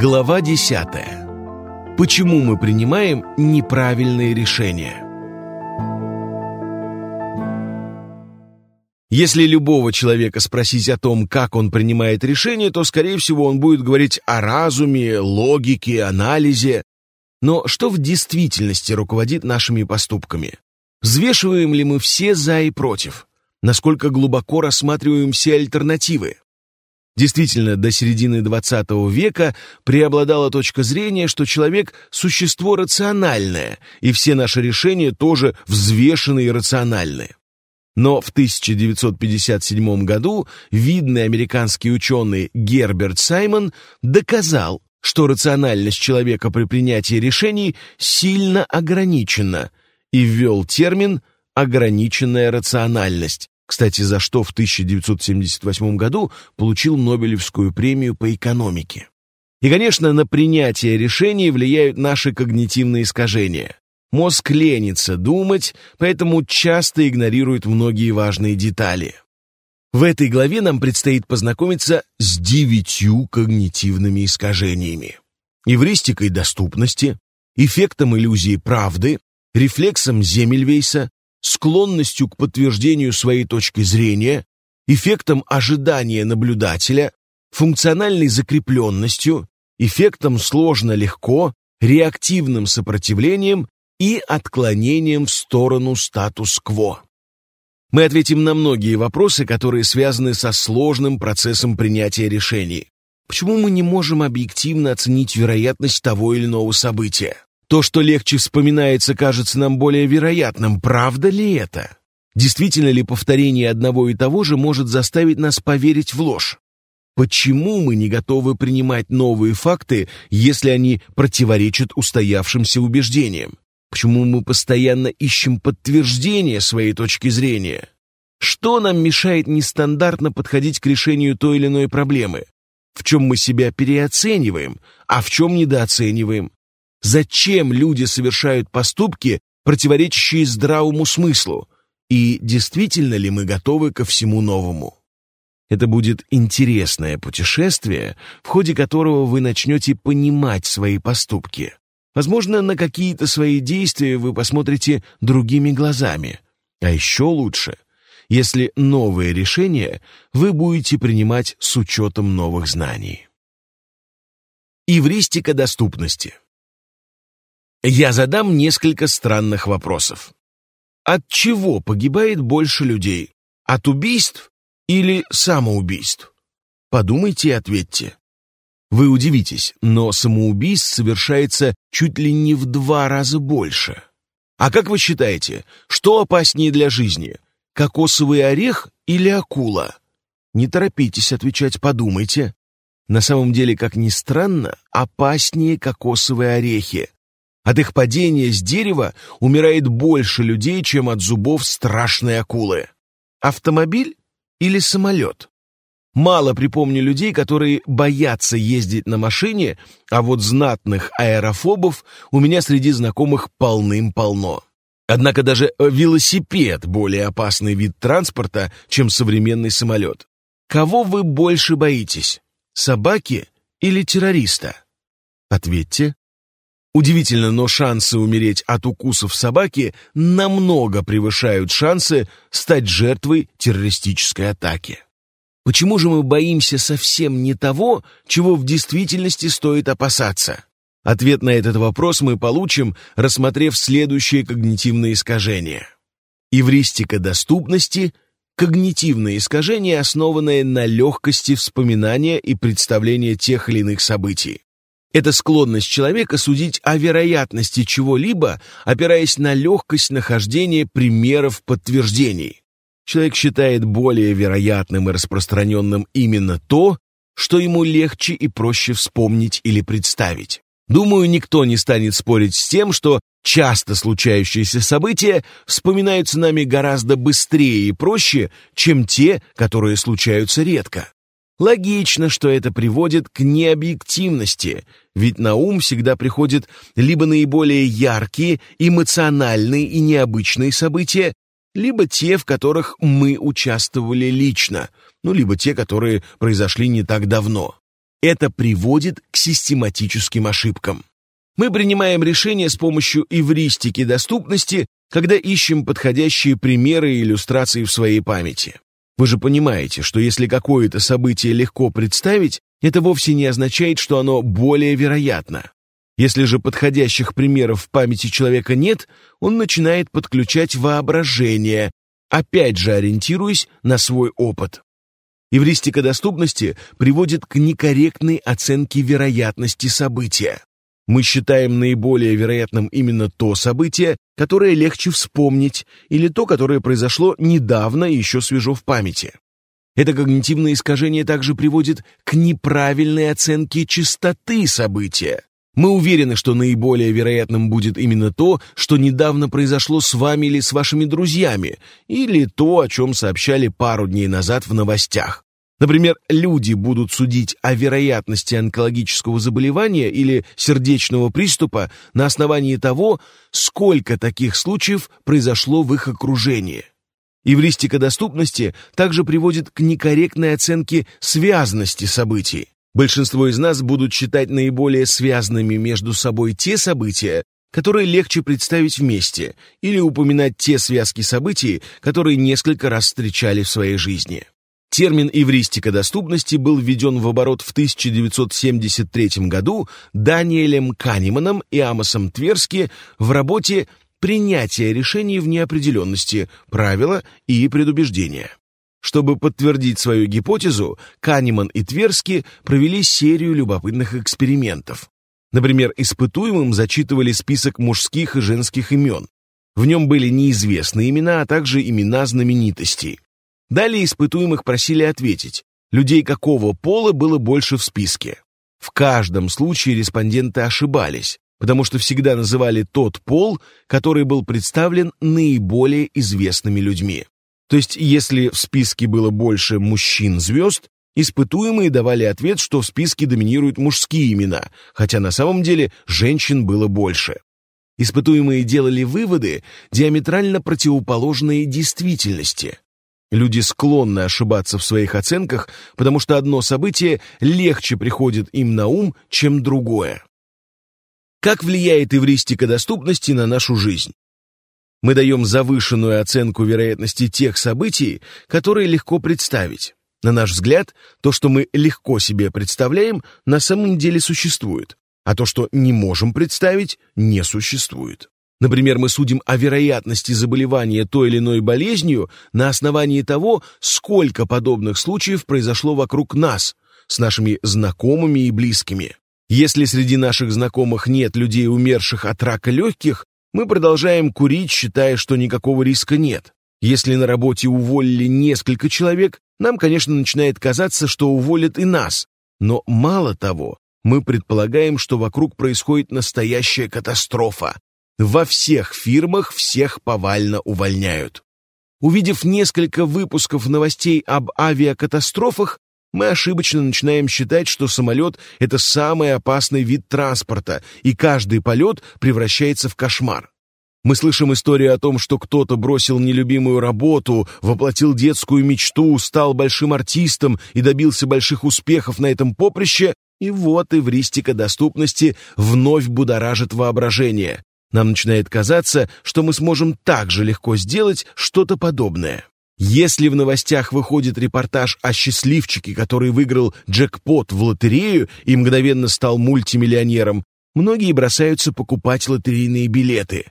Глава 10. Почему мы принимаем неправильные решения? Если любого человека спросить о том, как он принимает решения, то, скорее всего, он будет говорить о разуме, логике, анализе. Но что в действительности руководит нашими поступками? Взвешиваем ли мы все «за» и «против»? Насколько глубоко рассматриваем все альтернативы? Действительно, до середины XX века преобладала точка зрения, что человек – существо рациональное, и все наши решения тоже взвешены и рациональны. Но в 1957 году видный американский ученый Герберт Саймон доказал, что рациональность человека при принятии решений сильно ограничена и ввел термин «ограниченная рациональность», кстати, за что в 1978 году получил Нобелевскую премию по экономике. И, конечно, на принятие решений влияют наши когнитивные искажения. Мозг ленится думать, поэтому часто игнорирует многие важные детали. В этой главе нам предстоит познакомиться с девятью когнитивными искажениями. Эвристикой доступности, эффектом иллюзии правды, рефлексом Земельвейса, склонностью к подтверждению своей точки зрения, эффектом ожидания наблюдателя, функциональной закрепленностью, эффектом сложно-легко, реактивным сопротивлением и отклонением в сторону статус-кво. Мы ответим на многие вопросы, которые связаны со сложным процессом принятия решений. Почему мы не можем объективно оценить вероятность того или иного события? То, что легче вспоминается, кажется нам более вероятным. Правда ли это? Действительно ли повторение одного и того же может заставить нас поверить в ложь? Почему мы не готовы принимать новые факты, если они противоречат устоявшимся убеждениям? Почему мы постоянно ищем подтверждение своей точки зрения? Что нам мешает нестандартно подходить к решению той или иной проблемы? В чем мы себя переоцениваем, а в чем недооцениваем? Зачем люди совершают поступки, противоречащие здравому смыслу? И действительно ли мы готовы ко всему новому? Это будет интересное путешествие, в ходе которого вы начнете понимать свои поступки. Возможно, на какие-то свои действия вы посмотрите другими глазами. А еще лучше, если новые решения вы будете принимать с учетом новых знаний. Ивристика доступности – я задам несколько странных вопросов. От чего погибает больше людей? От убийств или самоубийств? Подумайте и ответьте. Вы удивитесь, но самоубийств совершается чуть ли не в два раза больше. А как вы считаете, что опаснее для жизни? Кокосовый орех или акула? Не торопитесь отвечать, подумайте. На самом деле, как ни странно, опаснее кокосовые орехи. От их падения с дерева умирает больше людей, чем от зубов страшной акулы. Автомобиль или самолет? Мало припомню людей, которые боятся ездить на машине, а вот знатных аэрофобов у меня среди знакомых полным-полно. Однако даже велосипед более опасный вид транспорта, чем современный самолет. Кого вы больше боитесь, собаки или террориста? Ответьте. Удивительно, но шансы умереть от укусов собаки намного превышают шансы стать жертвой террористической атаки. Почему же мы боимся совсем не того, чего в действительности стоит опасаться? Ответ на этот вопрос мы получим, рассмотрев следующие когнитивные искажения. Эвристика доступности – когнитивное искажение, основанное на легкости вспоминания и представления тех или иных событий. Это склонность человека судить о вероятности чего-либо, опираясь на легкость нахождения примеров подтверждений. Человек считает более вероятным и распространенным именно то, что ему легче и проще вспомнить или представить. Думаю, никто не станет спорить с тем, что часто случающиеся события вспоминаются нами гораздо быстрее и проще, чем те, которые случаются редко. Логично, что это приводит к необъективности, ведь на ум всегда приходят либо наиболее яркие, эмоциональные и необычные события, либо те, в которых мы участвовали лично, ну, либо те, которые произошли не так давно. Это приводит к систематическим ошибкам. Мы принимаем решения с помощью эвристики доступности, когда ищем подходящие примеры и иллюстрации в своей памяти. Вы же понимаете, что если какое-то событие легко представить, это вовсе не означает, что оно более вероятно. Если же подходящих примеров в памяти человека нет, он начинает подключать воображение, опять же ориентируясь на свой опыт. Эвристика доступности приводит к некорректной оценке вероятности события. Мы считаем наиболее вероятным именно то событие, которое легче вспомнить, или то, которое произошло недавно и еще свежо в памяти. Это когнитивное искажение также приводит к неправильной оценке частоты события. Мы уверены, что наиболее вероятным будет именно то, что недавно произошло с вами или с вашими друзьями, или то, о чем сообщали пару дней назад в новостях. Например, люди будут судить о вероятности онкологического заболевания или сердечного приступа на основании того, сколько таких случаев произошло в их окружении. Эвристика доступности также приводит к некорректной оценке связности событий. Большинство из нас будут считать наиболее связанными между собой те события, которые легче представить вместе, или упоминать те связки событий, которые несколько раз встречали в своей жизни. Термин «эвристика доступности» был введен в оборот в 1973 году Даниэлем Канеманом и Амосом Тверски в работе «Принятие решений в неопределенности. Правила и предубеждения». Чтобы подтвердить свою гипотезу, Канеман и Тверски провели серию любопытных экспериментов. Например, испытуемым зачитывали список мужских и женских имен. В нем были неизвестные имена, а также имена знаменитостей. Далее испытуемых просили ответить, людей какого пола было больше в списке. В каждом случае респонденты ошибались, потому что всегда называли тот пол, который был представлен наиболее известными людьми. То есть, если в списке было больше мужчин-звезд, испытуемые давали ответ, что в списке доминируют мужские имена, хотя на самом деле женщин было больше. Испытуемые делали выводы, диаметрально противоположные действительности. Люди склонны ошибаться в своих оценках, потому что одно событие легче приходит им на ум, чем другое. Как влияет эвристика доступности на нашу жизнь? Мы даем завышенную оценку вероятности тех событий, которые легко представить. На наш взгляд, то, что мы легко себе представляем, на самом деле существует, а то, что не можем представить, не существует. Например, мы судим о вероятности заболевания той или иной болезнью на основании того, сколько подобных случаев произошло вокруг нас, с нашими знакомыми и близкими. Если среди наших знакомых нет людей, умерших от рака легких, мы продолжаем курить, считая, что никакого риска нет. Если на работе уволили несколько человек, нам, конечно, начинает казаться, что уволят и нас. Но мало того, мы предполагаем, что вокруг происходит настоящая катастрофа, во всех фирмах всех повально увольняют. Увидев несколько выпусков новостей об авиакатастрофах, мы ошибочно начинаем считать, что самолет — это самый опасный вид транспорта, и каждый полет превращается в кошмар. Мы слышим историю о том, что кто-то бросил нелюбимую работу, воплотил детскую мечту, стал большим артистом и добился больших успехов на этом поприще, и вот эвристика доступности вновь будоражит воображение. Нам начинает казаться, что мы сможем так же легко сделать что-то подобное. Если в новостях выходит репортаж о счастливчике, который выиграл джекпот в лотерею и мгновенно стал мультимиллионером, многие бросаются покупать лотерейные билеты.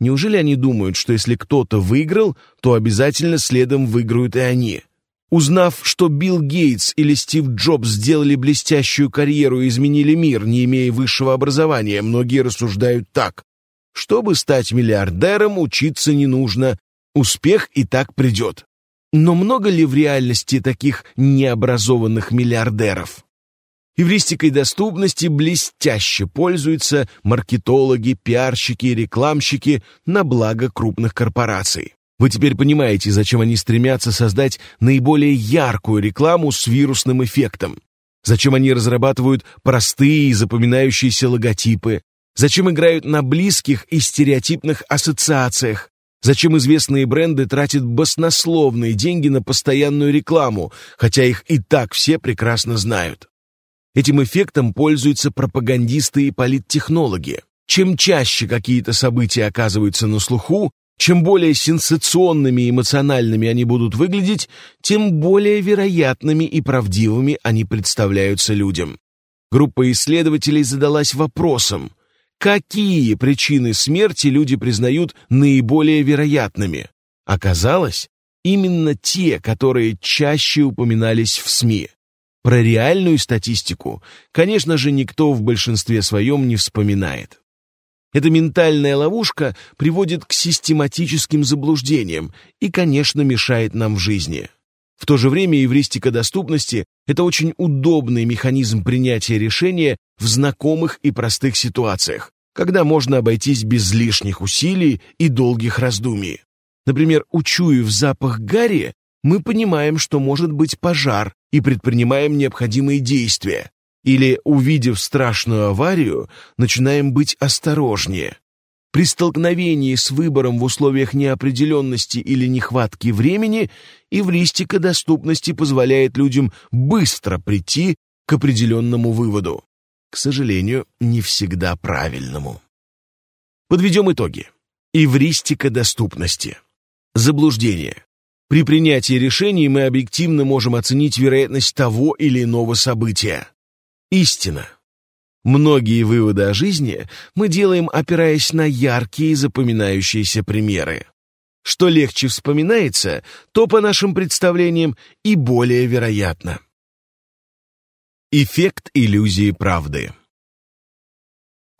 Неужели они думают, что если кто-то выиграл, то обязательно следом выиграют и они? Узнав, что Билл Гейтс или Стив Джобс сделали блестящую карьеру и изменили мир, не имея высшего образования, многие рассуждают так. Чтобы стать миллиардером, учиться не нужно, успех и так придет. Но много ли в реальности таких необразованных миллиардеров? Эвристикой доступности блестяще пользуются маркетологи, пиарщики и рекламщики на благо крупных корпораций. Вы теперь понимаете, зачем они стремятся создать наиболее яркую рекламу с вирусным эффектом. Зачем они разрабатывают простые и запоминающиеся логотипы, Зачем играют на близких и стереотипных ассоциациях? Зачем известные бренды тратят баснословные деньги на постоянную рекламу, хотя их и так все прекрасно знают? Этим эффектом пользуются пропагандисты и политтехнологи. Чем чаще какие-то события оказываются на слуху, чем более сенсационными и эмоциональными они будут выглядеть, тем более вероятными и правдивыми они представляются людям. Группа исследователей задалась вопросом, какие причины смерти люди признают наиболее вероятными. Оказалось, именно те, которые чаще упоминались в СМИ. Про реальную статистику, конечно же, никто в большинстве своем не вспоминает. Эта ментальная ловушка приводит к систематическим заблуждениям и, конечно, мешает нам в жизни. В то же время эвристика доступности – это очень удобный механизм принятия решения в знакомых и простых ситуациях, когда можно обойтись без лишних усилий и долгих раздумий. Например, учуяв запах гари, мы понимаем, что может быть пожар, и предпринимаем необходимые действия, или, увидев страшную аварию, начинаем быть осторожнее. При столкновении с выбором в условиях неопределенности или нехватки времени эвристика доступности позволяет людям быстро прийти к определенному выводу. К сожалению, не всегда правильному. Подведем итоги. Эвристика доступности. Заблуждение. При принятии решений мы объективно можем оценить вероятность того или иного события. Истина. Многие выводы о жизни мы делаем, опираясь на яркие запоминающиеся примеры. Что легче вспоминается, то, по нашим представлениям, и более вероятно. Эффект иллюзии правды.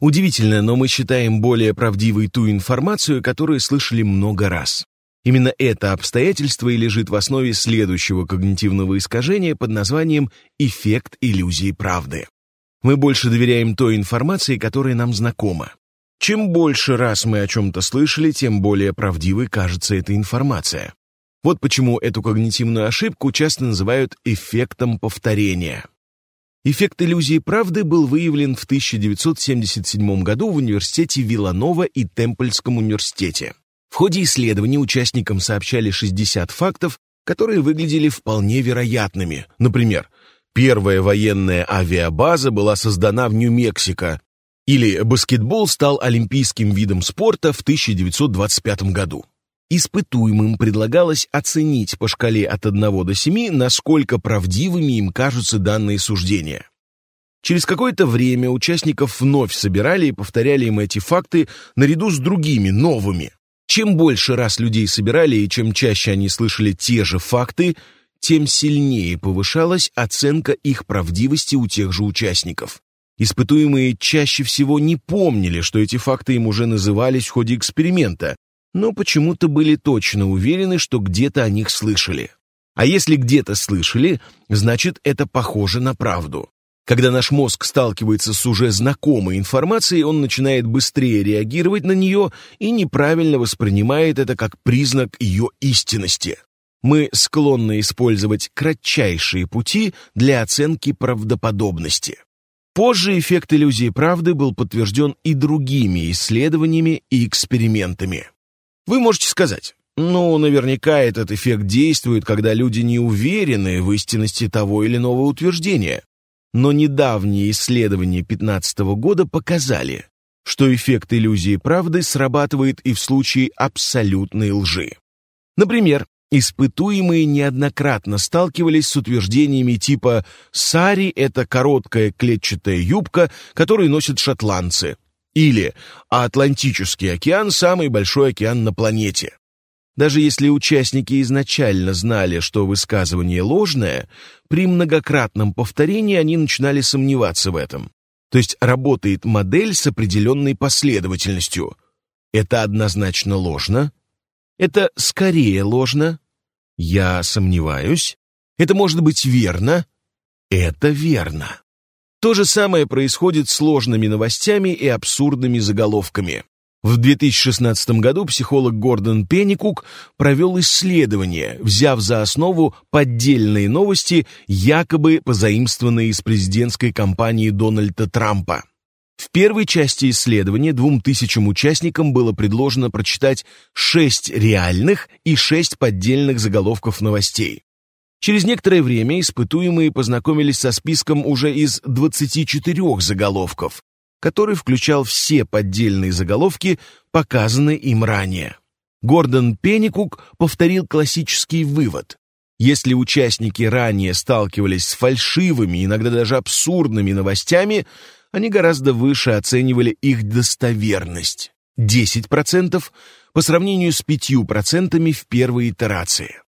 Удивительно, но мы считаем более правдивой ту информацию, которую слышали много раз. Именно это обстоятельство и лежит в основе следующего когнитивного искажения под названием «эффект иллюзии правды». Мы больше доверяем той информации, которая нам знакома. Чем больше раз мы о чем-то слышали, тем более правдивой кажется эта информация. Вот почему эту когнитивную ошибку часто называют эффектом повторения. Эффект иллюзии правды был выявлен в 1977 году в университете Виланова и Темпельском университете. В ходе исследования участникам сообщали 60 фактов, которые выглядели вполне вероятными. Например, первая военная авиабаза была создана в Нью-Мексико, или баскетбол стал олимпийским видом спорта в 1925 году. Испытуемым предлагалось оценить по шкале от 1 до 7, насколько правдивыми им кажутся данные суждения. Через какое-то время участников вновь собирали и повторяли им эти факты наряду с другими, новыми. Чем больше раз людей собирали и чем чаще они слышали те же факты, тем сильнее повышалась оценка их правдивости у тех же участников. Испытуемые чаще всего не помнили, что эти факты им уже назывались в ходе эксперимента, но почему-то были точно уверены, что где-то о них слышали. А если где-то слышали, значит, это похоже на правду. Когда наш мозг сталкивается с уже знакомой информацией, он начинает быстрее реагировать на нее и неправильно воспринимает это как признак ее истинности. Мы склонны использовать кратчайшие пути для оценки правдоподобности. Позже эффект иллюзии правды был подтвержден и другими исследованиями и экспериментами. Вы можете сказать, ну, наверняка этот эффект действует, когда люди не уверены в истинности того или иного утверждения. Но недавние исследования 2015 года показали, что эффект иллюзии правды срабатывает и в случае абсолютной лжи. Например, испытуемые неоднократно сталкивались с утверждениями типа «Сари — это короткая клетчатая юбка, которую носят шотландцы», или «А Атлантический океан – самый большой океан на планете». Даже если участники изначально знали, что высказывание ложное, при многократном повторении они начинали сомневаться в этом. То есть работает модель с определенной последовательностью. Это однозначно ложно. Это скорее ложно. Я сомневаюсь. Это может быть верно. Это верно. То же самое происходит с сложными новостями и абсурдными заголовками. В 2016 году психолог Гордон Пенникук провел исследование, взяв за основу поддельные новости, якобы позаимствованные из президентской кампании Дональда Трампа. В первой части исследования двум тысячам участникам было предложено прочитать шесть реальных и шесть поддельных заголовков новостей. Через некоторое время испытуемые познакомились со списком уже из 24 заголовков, который включал все поддельные заголовки, показанные им ранее. Гордон Пенникук повторил классический вывод. Если участники ранее сталкивались с фальшивыми, иногда даже абсурдными новостями, они гораздо выше оценивали их достоверность. 10% по сравнению с 5% в первой итерации.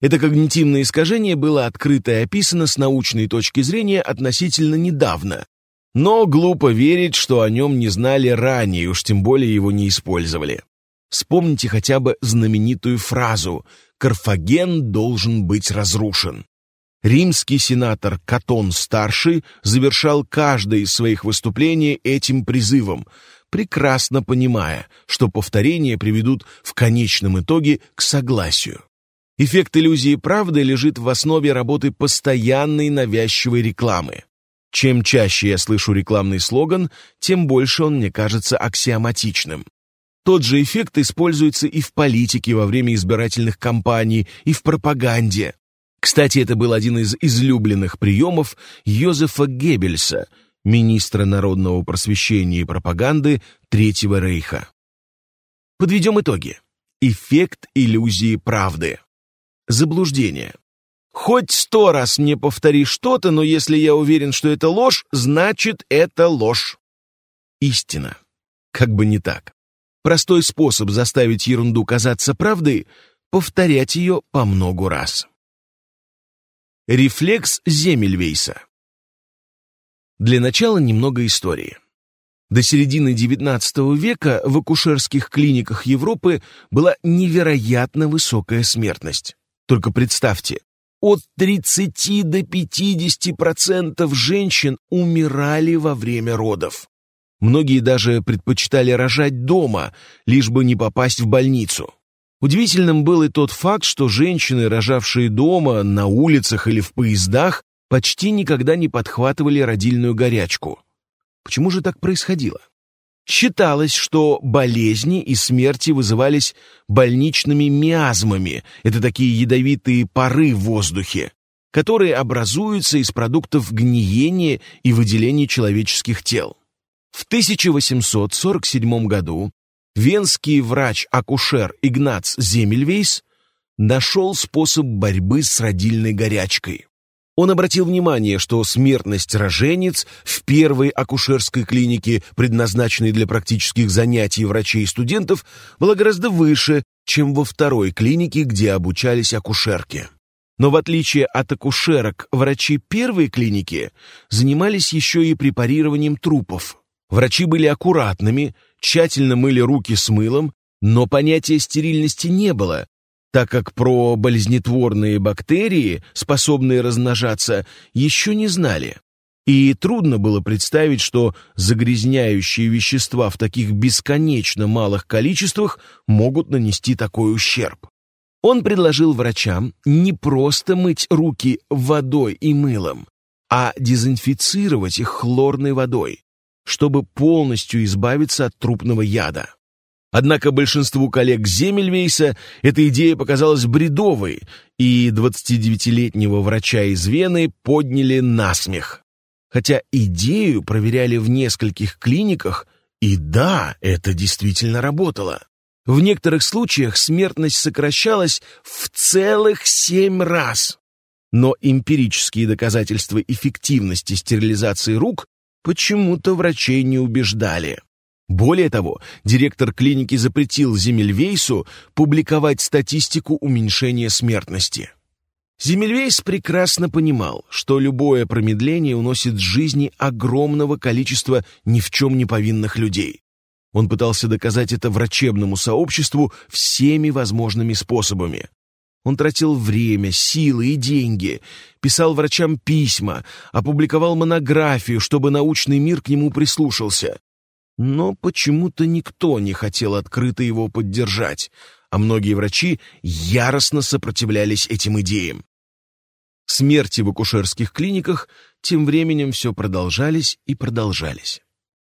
Это когнитивное искажение было открыто и описано с научной точки зрения относительно недавно, но глупо верить, что о нем не знали ранее, уж тем более его не использовали. Вспомните хотя бы знаменитую фразу «Карфаген должен быть разрушен». Римский сенатор Катон-старший завершал каждое из своих выступлений этим призывом, прекрасно понимая, что повторения приведут в конечном итоге к согласию. Эффект иллюзии правды лежит в основе работы постоянной навязчивой рекламы. Чем чаще я слышу рекламный слоган, тем больше он мне кажется аксиоматичным. Тот же эффект используется и в политике во время избирательных кампаний, и в пропаганде. Кстати, это был один из излюбленных приемов Йозефа Геббельса, министра народного просвещения и пропаганды Третьего Рейха. Подведем итоги. Эффект иллюзии правды. Заблуждение. Хоть сто раз мне повтори что-то, но если я уверен, что это ложь, значит, это ложь. Истина. Как бы не так. Простой способ заставить ерунду казаться правдой — повторять ее по многу раз. Рефлекс Земельвейса Для начала немного истории. До середины XIX века в акушерских клиниках Европы была невероятно высокая смертность. Только представьте, от 30 до 50% женщин умирали во время родов. Многие даже предпочитали рожать дома, лишь бы не попасть в больницу. Удивительным был и тот факт, что женщины, рожавшие дома, на улицах или в поездах, почти никогда не подхватывали родильную горячку. Почему же так происходило? Считалось, что болезни и смерти вызывались больничными миазмами, это такие ядовитые пары в воздухе, которые образуются из продуктов гниения и выделения человеческих тел. В 1847 году венский врач-акушер Игнац Земельвейс нашел способ борьбы с родильной горячкой. Он обратил внимание, что смертность роженец в первой акушерской клинике, предназначенной для практических занятий врачей и студентов, была гораздо выше, чем во второй клинике, где обучались акушерки. Но в отличие от акушерок, врачи первой клиники занимались еще и препарированием трупов. Врачи были аккуратными, тщательно мыли руки с мылом, но понятия стерильности не было, так как про болезнетворные бактерии, способные размножаться, еще не знали. И трудно было представить, что загрязняющие вещества в таких бесконечно малых количествах могут нанести такой ущерб. Он предложил врачам не просто мыть руки водой и мылом, а дезинфицировать их хлорной водой чтобы полностью избавиться от трупного яда. Однако большинству коллег Земельвейса эта идея показалась бредовой, и 29-летнего врача из Вены подняли на смех. Хотя идею проверяли в нескольких клиниках, и да, это действительно работало. В некоторых случаях смертность сокращалась в целых семь раз. Но эмпирические доказательства эффективности стерилизации рук почему-то врачей не убеждали. Более того, директор клиники запретил Земельвейсу публиковать статистику уменьшения смертности. Земельвейс прекрасно понимал, что любое промедление уносит жизни огромного количества ни в чем не повинных людей. Он пытался доказать это врачебному сообществу всеми возможными способами. Он тратил время, силы и деньги, писал врачам письма, опубликовал монографию, чтобы научный мир к нему прислушался. Но почему-то никто не хотел открыто его поддержать, а многие врачи яростно сопротивлялись этим идеям. Смерти в акушерских клиниках тем временем все продолжались и продолжались.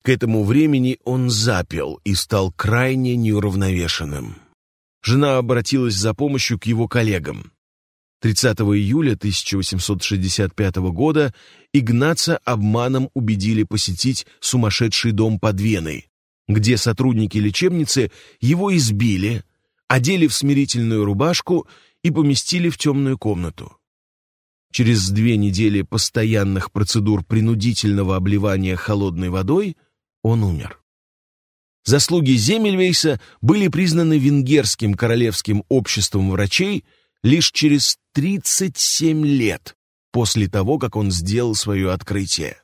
К этому времени он запил и стал крайне неуравновешенным. Жена обратилась за помощью к его коллегам. 30 июля 1865 года Игнаца обманом убедили посетить сумасшедший дом под Веной, где сотрудники лечебницы его избили, одели в смирительную рубашку и поместили в темную комнату. Через две недели постоянных процедур принудительного обливания холодной водой он умер. Заслуги Земельвейса были признаны Венгерским королевским обществом врачей лишь через 37 лет после того, как он сделал свое открытие.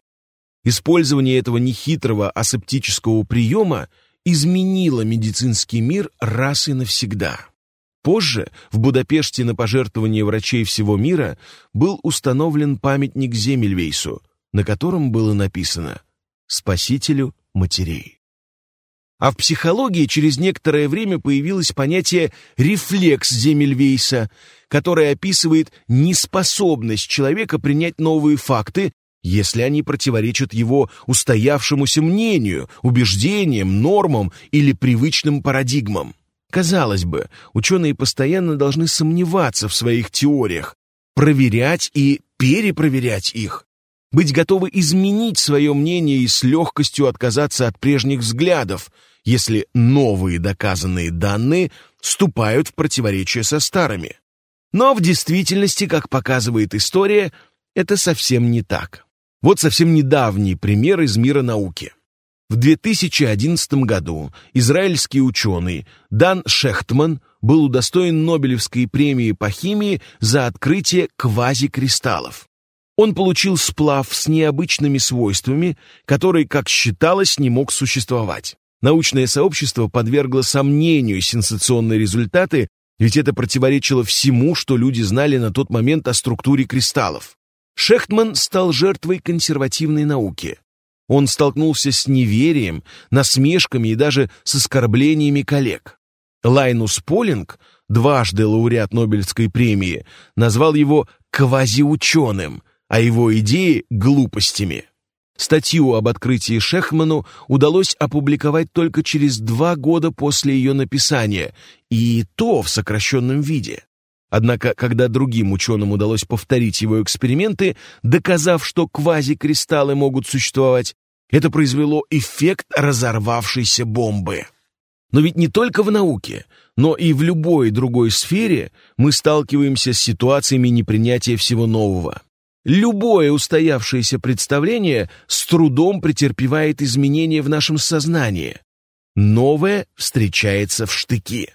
Использование этого нехитрого асептического приема изменило медицинский мир раз и навсегда. Позже в Будапеште на пожертвование врачей всего мира был установлен памятник Земельвейсу, на котором было написано «Спасителю матерей». А в психологии через некоторое время появилось понятие «рефлекс Земельвейса», которое описывает неспособность человека принять новые факты, если они противоречат его устоявшемуся мнению, убеждениям, нормам или привычным парадигмам. Казалось бы, ученые постоянно должны сомневаться в своих теориях, проверять и перепроверять их, быть готовы изменить свое мнение и с легкостью отказаться от прежних взглядов, если новые доказанные данные вступают в противоречие со старыми. Но в действительности, как показывает история, это совсем не так. Вот совсем недавний пример из мира науки. В 2011 году израильский ученый Дан Шехтман был удостоен Нобелевской премии по химии за открытие квазикристаллов. Он получил сплав с необычными свойствами, который, как считалось, не мог существовать. Научное сообщество подвергло сомнению сенсационные результаты, ведь это противоречило всему, что люди знали на тот момент о структуре кристаллов. Шехтман стал жертвой консервативной науки. Он столкнулся с неверием, насмешками и даже с оскорблениями коллег. Лайнус Полинг, дважды лауреат Нобелевской премии, назвал его «квазиученым», а его идеи — глупостями. Статью об открытии Шехману удалось опубликовать только через два года после ее написания, и то в сокращенном виде. Однако, когда другим ученым удалось повторить его эксперименты, доказав, что квазикристаллы могут существовать, это произвело эффект разорвавшейся бомбы. Но ведь не только в науке, но и в любой другой сфере мы сталкиваемся с ситуациями непринятия всего нового. Любое устоявшееся представление с трудом претерпевает изменения в нашем сознании. Новое встречается в штыки.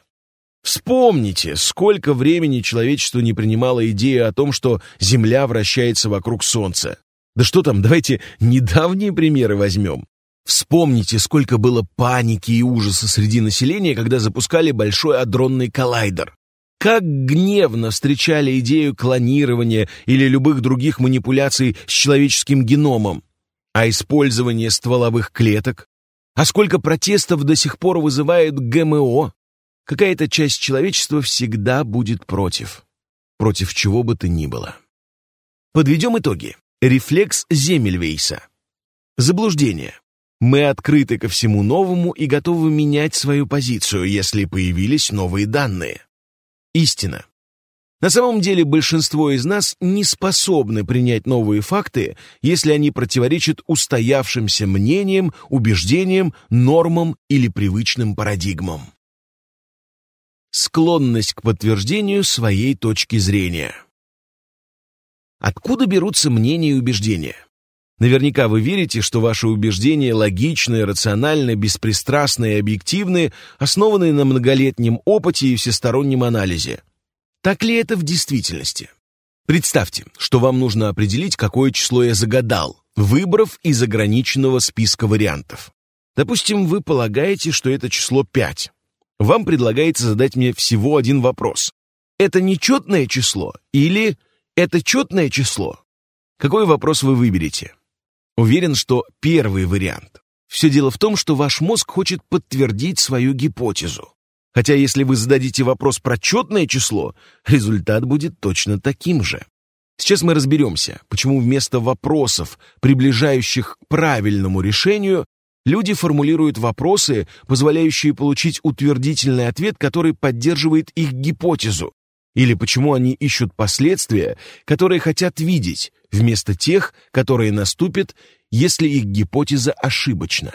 Вспомните, сколько времени человечество не принимало идею о том, что Земля вращается вокруг Солнца. Да что там, давайте недавние примеры возьмем. Вспомните, сколько было паники и ужаса среди населения, когда запускали большой адронный коллайдер. Как гневно встречали идею клонирования или любых других манипуляций с человеческим геномом. А использование стволовых клеток? А сколько протестов до сих пор вызывает ГМО? какая-то часть человечества всегда будет против. Против чего бы то ни было. Подведем итоги. Рефлекс Земельвейса. Заблуждение. Мы открыты ко всему новому и готовы менять свою позицию, если появились новые данные. Истина. На самом деле большинство из нас не способны принять новые факты, если они противоречат устоявшимся мнениям, убеждениям, нормам или привычным парадигмам склонность к подтверждению своей точки зрения. Откуда берутся мнения и убеждения? Наверняка вы верите, что ваши убеждения логичны, рациональны, беспристрастны и объективны, основанные на многолетнем опыте и всестороннем анализе. Так ли это в действительности? Представьте, что вам нужно определить, какое число я загадал, выбрав из ограниченного списка вариантов. Допустим, вы полагаете, что это число 5 вам предлагается задать мне всего один вопрос. Это нечетное число или это четное число? Какой вопрос вы выберете? Уверен, что первый вариант. Все дело в том, что ваш мозг хочет подтвердить свою гипотезу. Хотя если вы зададите вопрос про четное число, результат будет точно таким же. Сейчас мы разберемся, почему вместо вопросов, приближающих к правильному решению, Люди формулируют вопросы, позволяющие получить утвердительный ответ, который поддерживает их гипотезу. Или почему они ищут последствия, которые хотят видеть, вместо тех, которые наступят, если их гипотеза ошибочна.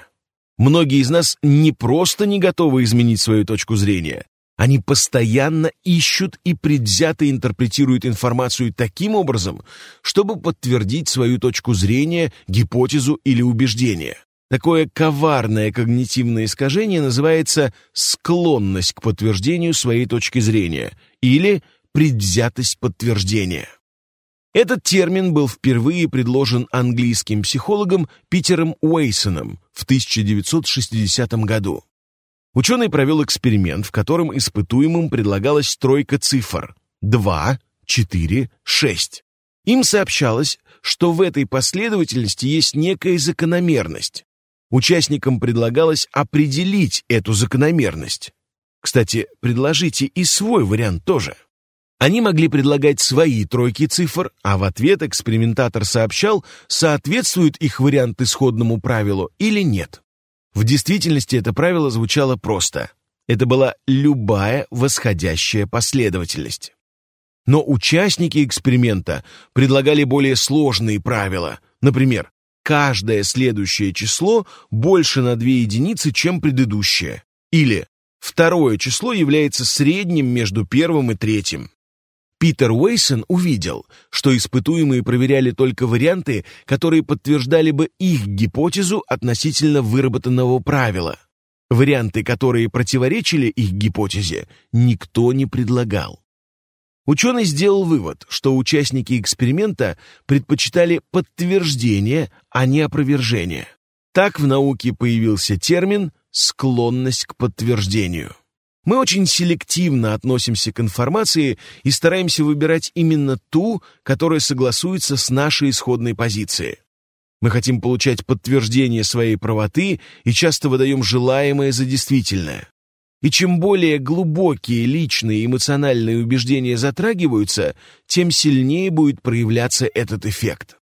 Многие из нас не просто не готовы изменить свою точку зрения, они постоянно ищут и предвзято интерпретируют информацию таким образом, чтобы подтвердить свою точку зрения, гипотезу или убеждение. Такое коварное когнитивное искажение называется склонность к подтверждению своей точки зрения или предвзятость подтверждения. Этот термин был впервые предложен английским психологом Питером Уэйсоном в 1960 году. Ученый провел эксперимент, в котором испытуемым предлагалась тройка цифр 2, 4, 6. Им сообщалось, что в этой последовательности есть некая закономерность. Участникам предлагалось определить эту закономерность. Кстати, предложите и свой вариант тоже. Они могли предлагать свои тройки цифр, а в ответ экспериментатор сообщал, соответствует их вариант исходному правилу или нет. В действительности это правило звучало просто. Это была любая восходящая последовательность. Но участники эксперимента предлагали более сложные правила. Например, каждое следующее число больше на две единицы, чем предыдущее. Или второе число является средним между первым и третьим. Питер Уэйсон увидел, что испытуемые проверяли только варианты, которые подтверждали бы их гипотезу относительно выработанного правила. Варианты, которые противоречили их гипотезе, никто не предлагал. Ученый сделал вывод, что участники эксперимента предпочитали подтверждение, а не опровержение. Так в науке появился термин «склонность к подтверждению». Мы очень селективно относимся к информации и стараемся выбирать именно ту, которая согласуется с нашей исходной позицией. Мы хотим получать подтверждение своей правоты и часто выдаем желаемое за действительное. И чем более глубокие личные эмоциональные убеждения затрагиваются, тем сильнее будет проявляться этот эффект.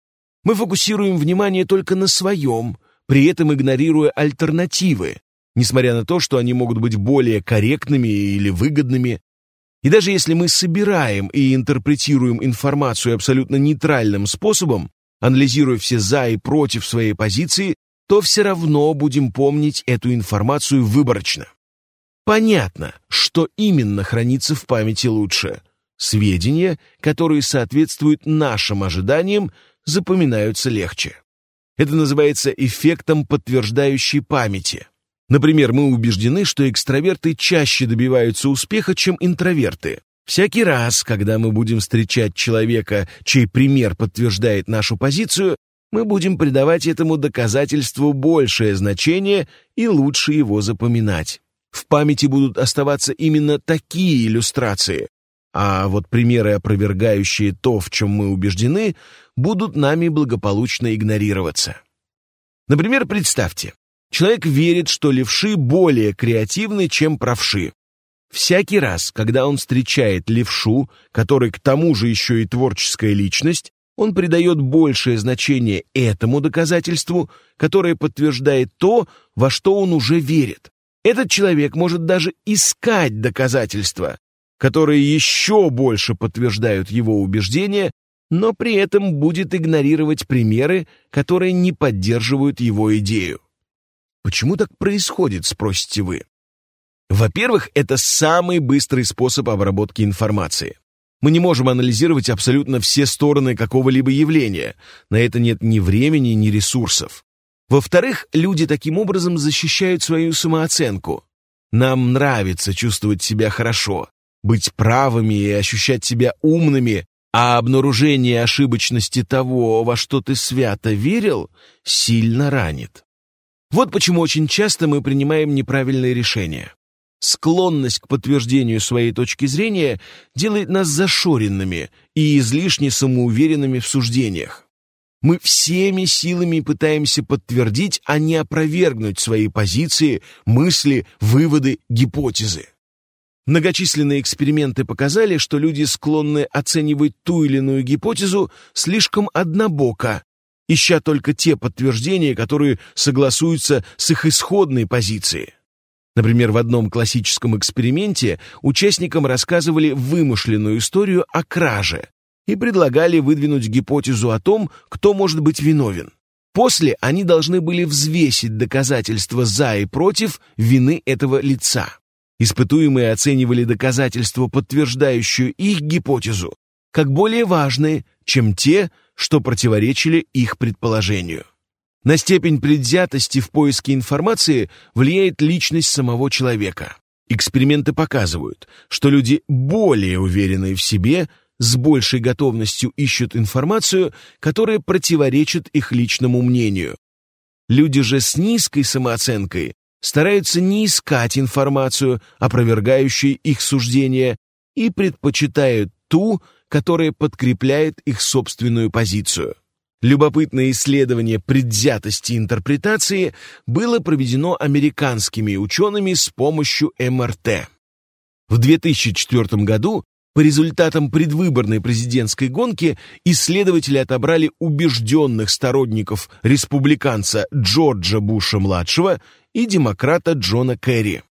Мы фокусируем внимание только на своем, при этом игнорируя альтернативы, несмотря на то, что они могут быть более корректными или выгодными. И даже если мы собираем и интерпретируем информацию абсолютно нейтральным способом, анализируя все «за» и «против» своей позиции, то все равно будем помнить эту информацию выборочно. Понятно, что именно хранится в памяти лучше. Сведения, которые соответствуют нашим ожиданиям, запоминаются легче. Это называется эффектом подтверждающей памяти. Например, мы убеждены, что экстраверты чаще добиваются успеха, чем интроверты. Всякий раз, когда мы будем встречать человека, чей пример подтверждает нашу позицию, мы будем придавать этому доказательству большее значение и лучше его запоминать. В памяти будут оставаться именно такие иллюстрации, а вот примеры, опровергающие то, в чем мы убеждены, будут нами благополучно игнорироваться. Например, представьте, человек верит, что левши более креативны, чем правши. Всякий раз, когда он встречает левшу, который к тому же еще и творческая личность, он придает большее значение этому доказательству, которое подтверждает то, во что он уже верит. Этот человек может даже искать доказательства, которые еще больше подтверждают его убеждения, но при этом будет игнорировать примеры, которые не поддерживают его идею. Почему так происходит, спросите вы? Во-первых, это самый быстрый способ обработки информации. Мы не можем анализировать абсолютно все стороны какого-либо явления. На это нет ни времени, ни ресурсов. Во-вторых, люди таким образом защищают свою самооценку. Нам нравится чувствовать себя хорошо, быть правыми и ощущать себя умными, а обнаружение ошибочности того, во что ты свято верил, сильно ранит. Вот почему очень часто мы принимаем неправильные решения. Склонность к подтверждению своей точки зрения делает нас зашоренными и излишне самоуверенными в суждениях. Мы всеми силами пытаемся подтвердить, а не опровергнуть свои позиции, мысли, выводы, гипотезы. Многочисленные эксперименты показали, что люди склонны оценивать ту или иную гипотезу слишком однобоко, ища только те подтверждения, которые согласуются с их исходной позицией. Например, в одном классическом эксперименте участникам рассказывали вымышленную историю о краже и предлагали выдвинуть гипотезу о том, кто может быть виновен. После они должны были взвесить доказательства «за» и «против» вины этого лица. Испытуемые оценивали доказательства, подтверждающие их гипотезу, как более важные, чем те, что противоречили их предположению. На степень предвзятости в поиске информации влияет личность самого человека. Эксперименты показывают, что люди более уверенные в себе с большей готовностью ищут информацию, которая противоречит их личному мнению. Люди же с низкой самооценкой стараются не искать информацию, опровергающую их суждения, и предпочитают ту, которая подкрепляет их собственную позицию. Любопытное исследование предвзятости интерпретации было проведено американскими учеными с помощью МРТ. В 2004 году по результатам предвыборной президентской гонки исследователи отобрали убежденных сторонников республиканца Джорджа Буша-младшего и демократа Джона Керри.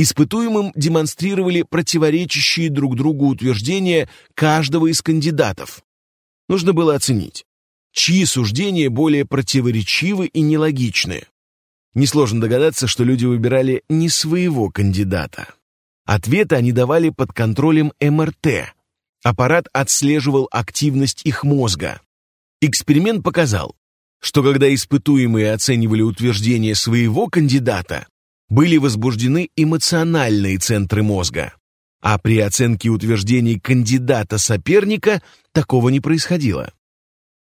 Испытуемым демонстрировали противоречащие друг другу утверждения каждого из кандидатов. Нужно было оценить, чьи суждения более противоречивы и нелогичны. Несложно догадаться, что люди выбирали не своего кандидата. Ответы они давали под контролем МРТ. Аппарат отслеживал активность их мозга. Эксперимент показал, что когда испытуемые оценивали утверждения своего кандидата, были возбуждены эмоциональные центры мозга. А при оценке утверждений кандидата-соперника такого не происходило.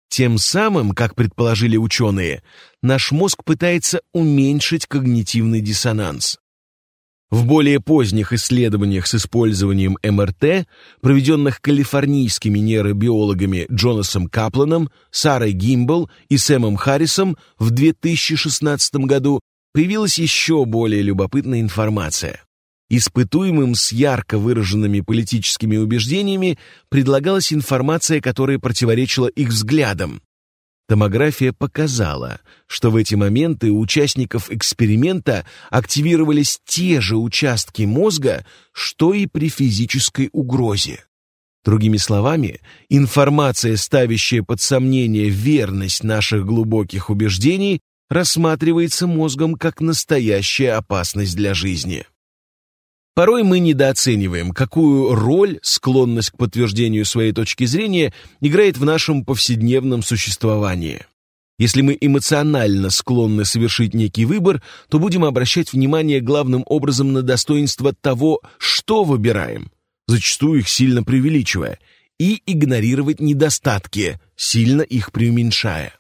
Тем самым, как предположили ученые, наш мозг пытается уменьшить когнитивный диссонанс. В более поздних исследованиях с использованием МРТ, проведенных калифорнийскими нейробиологами Джонасом Капланом, Сарой Гимбл и Сэмом Харрисом в 2016 году, появилась еще более любопытная информация. Испытуемым с ярко выраженными политическими убеждениями предлагалась информация, которая противоречила их взглядам. Томография показала, что в эти моменты у участников эксперимента активировались те же участки мозга, что и при физической угрозе. Другими словами, информация, ставящая под сомнение верность наших глубоких убеждений, рассматривается мозгом как настоящая опасность для жизни. Порой мы недооцениваем, какую роль склонность к подтверждению своей точки зрения играет в нашем повседневном существовании. Если мы эмоционально склонны совершить некий выбор, то будем обращать внимание главным образом на достоинство того, что выбираем, зачастую их сильно преувеличивая, и игнорировать недостатки, сильно их преуменьшая.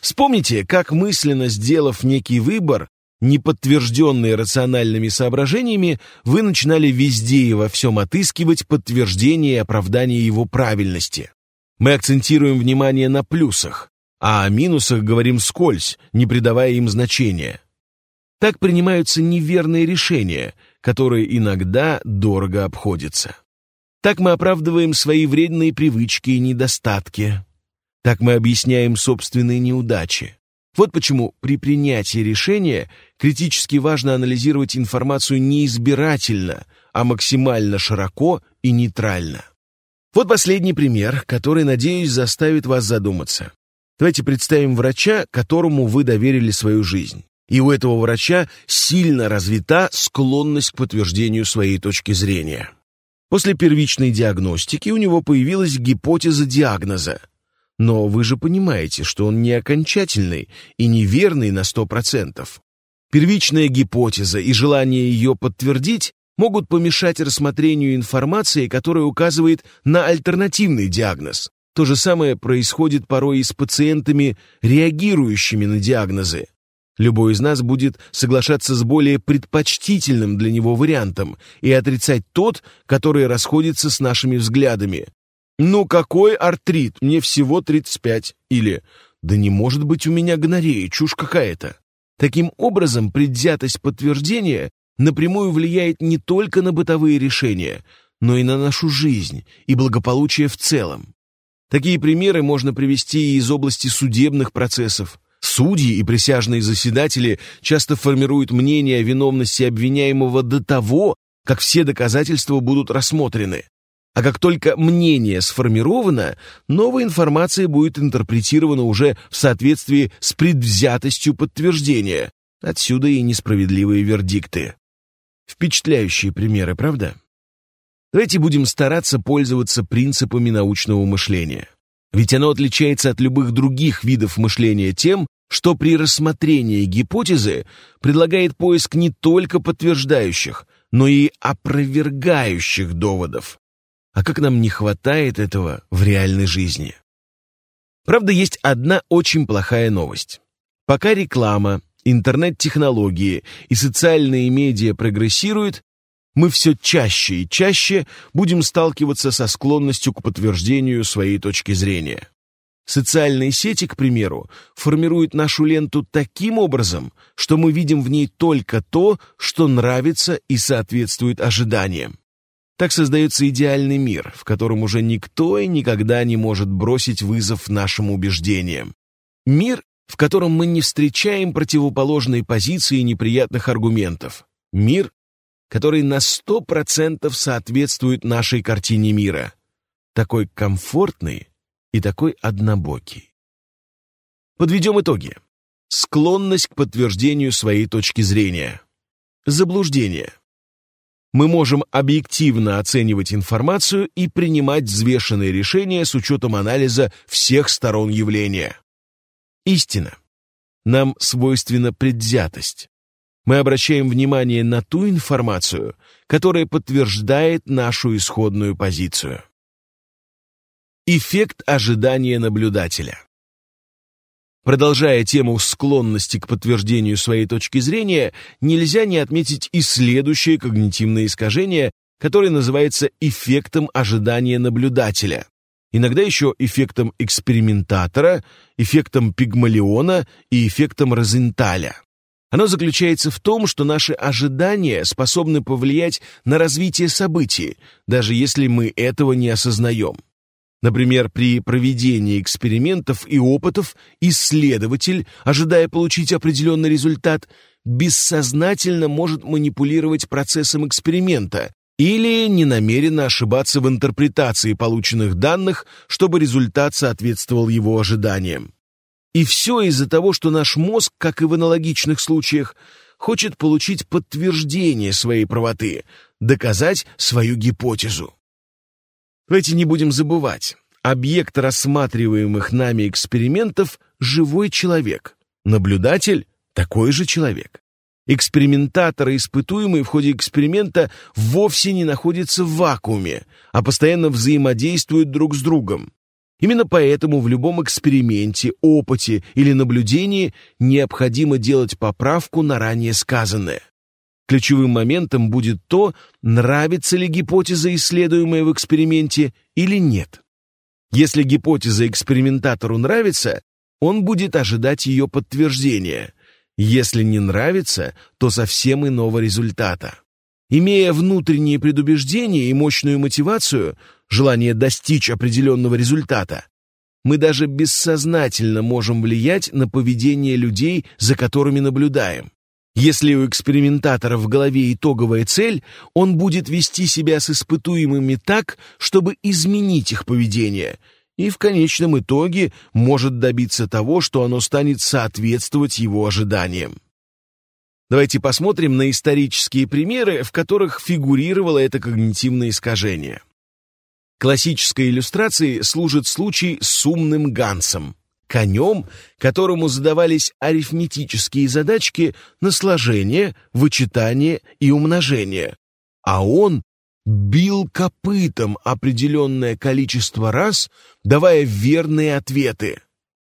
Вспомните, как мысленно сделав некий выбор, не подтвержденные рациональными соображениями, вы начинали везде и во всем отыскивать подтверждение и оправдание его правильности. Мы акцентируем внимание на плюсах, а о минусах говорим скользь, не придавая им значения. Так принимаются неверные решения, которые иногда дорого обходятся. Так мы оправдываем свои вредные привычки и недостатки. Так мы объясняем собственные неудачи. Вот почему при принятии решения критически важно анализировать информацию не избирательно, а максимально широко и нейтрально. Вот последний пример, который, надеюсь, заставит вас задуматься. Давайте представим врача, которому вы доверили свою жизнь. И у этого врача сильно развита склонность к подтверждению своей точки зрения. После первичной диагностики у него появилась гипотеза диагноза – но вы же понимаете, что он не окончательный и неверный на 100%. Первичная гипотеза и желание ее подтвердить могут помешать рассмотрению информации, которая указывает на альтернативный диагноз. То же самое происходит порой и с пациентами, реагирующими на диагнозы. Любой из нас будет соглашаться с более предпочтительным для него вариантом и отрицать тот, который расходится с нашими взглядами, «Ну какой артрит? Мне всего 35». Или «Да не может быть у меня гонорея, чушь какая-то». Таким образом, предвзятость подтверждения напрямую влияет не только на бытовые решения, но и на нашу жизнь и благополучие в целом. Такие примеры можно привести и из области судебных процессов. Судьи и присяжные заседатели часто формируют мнение о виновности обвиняемого до того, как все доказательства будут рассмотрены. А как только мнение сформировано, новая информация будет интерпретирована уже в соответствии с предвзятостью подтверждения. Отсюда и несправедливые вердикты. Впечатляющие примеры, правда? Давайте будем стараться пользоваться принципами научного мышления. Ведь оно отличается от любых других видов мышления тем, что при рассмотрении гипотезы предлагает поиск не только подтверждающих, но и опровергающих доводов. А как нам не хватает этого в реальной жизни? Правда, есть одна очень плохая новость. Пока реклама, интернет-технологии и социальные медиа прогрессируют, мы все чаще и чаще будем сталкиваться со склонностью к подтверждению своей точки зрения. Социальные сети, к примеру, формируют нашу ленту таким образом, что мы видим в ней только то, что нравится и соответствует ожиданиям. Так создается идеальный мир, в котором уже никто и никогда не может бросить вызов нашим убеждениям. Мир, в котором мы не встречаем противоположные позиции неприятных аргументов. Мир, который на сто процентов соответствует нашей картине мира. Такой комфортный и такой однобокий. Подведем итоги. Склонность к подтверждению своей точки зрения. Заблуждение мы можем объективно оценивать информацию и принимать взвешенные решения с учетом анализа всех сторон явления. Истина. Нам свойственна предвзятость. Мы обращаем внимание на ту информацию, которая подтверждает нашу исходную позицию. Эффект ожидания наблюдателя. Продолжая тему склонности к подтверждению своей точки зрения, нельзя не отметить и следующее когнитивное искажение, которое называется эффектом ожидания наблюдателя. Иногда еще эффектом экспериментатора, эффектом пигмалиона и эффектом Розенталя. Оно заключается в том, что наши ожидания способны повлиять на развитие событий, даже если мы этого не осознаем. Например, при проведении экспериментов и опытов исследователь, ожидая получить определенный результат, бессознательно может манипулировать процессом эксперимента или ненамеренно ошибаться в интерпретации полученных данных, чтобы результат соответствовал его ожиданиям. И все из-за того, что наш мозг, как и в аналогичных случаях, хочет получить подтверждение своей правоты, доказать свою гипотезу. Давайте не будем забывать, объект рассматриваемых нами экспериментов – живой человек, наблюдатель – такой же человек. Экспериментатор и испытуемый в ходе эксперимента вовсе не находятся в вакууме, а постоянно взаимодействуют друг с другом. Именно поэтому в любом эксперименте, опыте или наблюдении необходимо делать поправку на ранее сказанное. Ключевым моментом будет то, нравится ли гипотеза, исследуемая в эксперименте, или нет. Если гипотеза экспериментатору нравится, он будет ожидать ее подтверждения. Если не нравится, то совсем иного результата. Имея внутренние предубеждения и мощную мотивацию, желание достичь определенного результата, мы даже бессознательно можем влиять на поведение людей, за которыми наблюдаем. Если у экспериментатора в голове итоговая цель, он будет вести себя с испытуемыми так, чтобы изменить их поведение, и в конечном итоге может добиться того, что оно станет соответствовать его ожиданиям. Давайте посмотрим на исторические примеры, в которых фигурировало это когнитивное искажение. Классической иллюстрацией служит случай с умным Гансом конем, которому задавались арифметические задачки на сложение, вычитание и умножение, а он бил копытом определенное количество раз, давая верные ответы.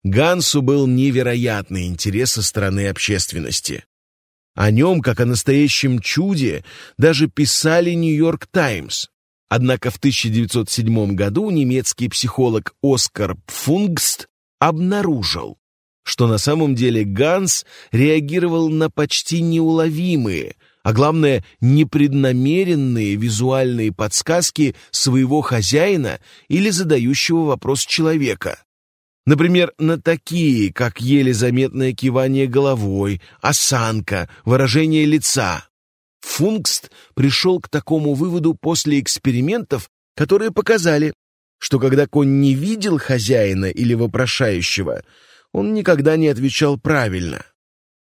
Гансу был невероятный интерес со стороны общественности. О нем, как о настоящем чуде, даже писали «Нью-Йорк Таймс». Однако в 1907 году немецкий психолог Оскар Пфунгст обнаружил, что на самом деле Ганс реагировал на почти неуловимые, а главное, непреднамеренные визуальные подсказки своего хозяина или задающего вопрос человека. Например, на такие, как еле заметное кивание головой, осанка, выражение лица. Функст пришел к такому выводу после экспериментов, которые показали, что когда конь не видел хозяина или вопрошающего, он никогда не отвечал правильно.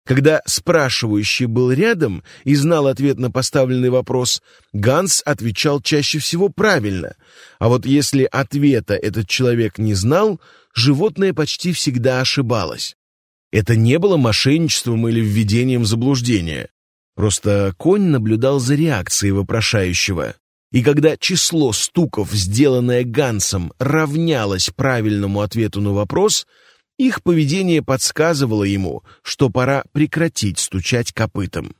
Когда спрашивающий был рядом и знал ответ на поставленный вопрос, Ганс отвечал чаще всего правильно, а вот если ответа этот человек не знал, животное почти всегда ошибалось. Это не было мошенничеством или введением в заблуждение. Просто конь наблюдал за реакцией вопрошающего. И когда число стуков, сделанное Гансом, равнялось правильному ответу на вопрос — их поведение подсказывало ему, что пора прекратить стучать копытом.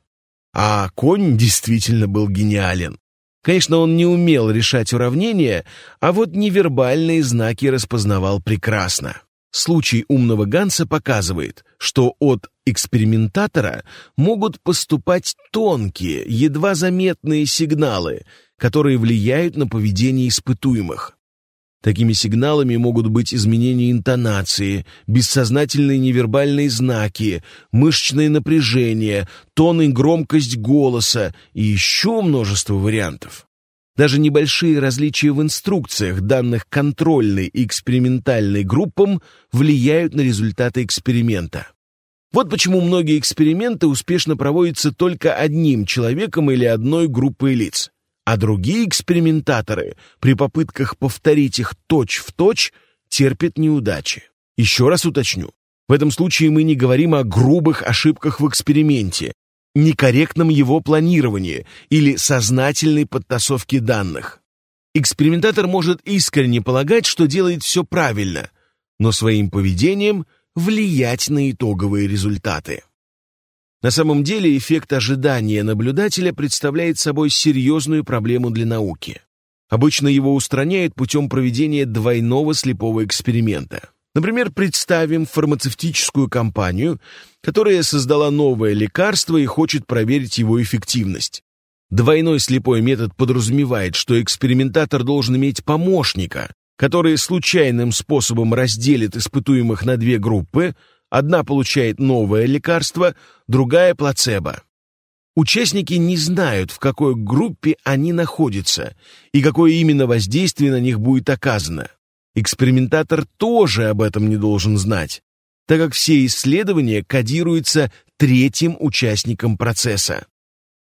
А конь действительно был гениален. Конечно, он не умел решать уравнения, а вот невербальные знаки распознавал прекрасно. Случай умного Ганса показывает, что от экспериментатора могут поступать тонкие, едва заметные сигналы, которые влияют на поведение испытуемых. Такими сигналами могут быть изменения интонации, бессознательные невербальные знаки, мышечное напряжение, тон и громкость голоса и еще множество вариантов. Даже небольшие различия в инструкциях, данных контрольной и экспериментальной группам, влияют на результаты эксперимента. Вот почему многие эксперименты успешно проводятся только одним человеком или одной группой лиц а другие экспериментаторы при попытках повторить их точь-в-точь терпят неудачи. Еще раз уточню, в этом случае мы не говорим о грубых ошибках в эксперименте, некорректном его планировании или сознательной подтасовке данных. Экспериментатор может искренне полагать, что делает все правильно, но своим поведением влиять на итоговые результаты. На самом деле эффект ожидания наблюдателя представляет собой серьезную проблему для науки. Обычно его устраняют путем проведения двойного слепого эксперимента. Например, представим фармацевтическую компанию, которая создала новое лекарство и хочет проверить его эффективность. Двойной слепой метод подразумевает, что экспериментатор должен иметь помощника, который случайным способом разделит испытуемых на две группы, Одна получает новое лекарство, другая – плацебо. Участники не знают, в какой группе они находятся и какое именно воздействие на них будет оказано. Экспериментатор тоже об этом не должен знать, так как все исследования кодируются третьим участником процесса.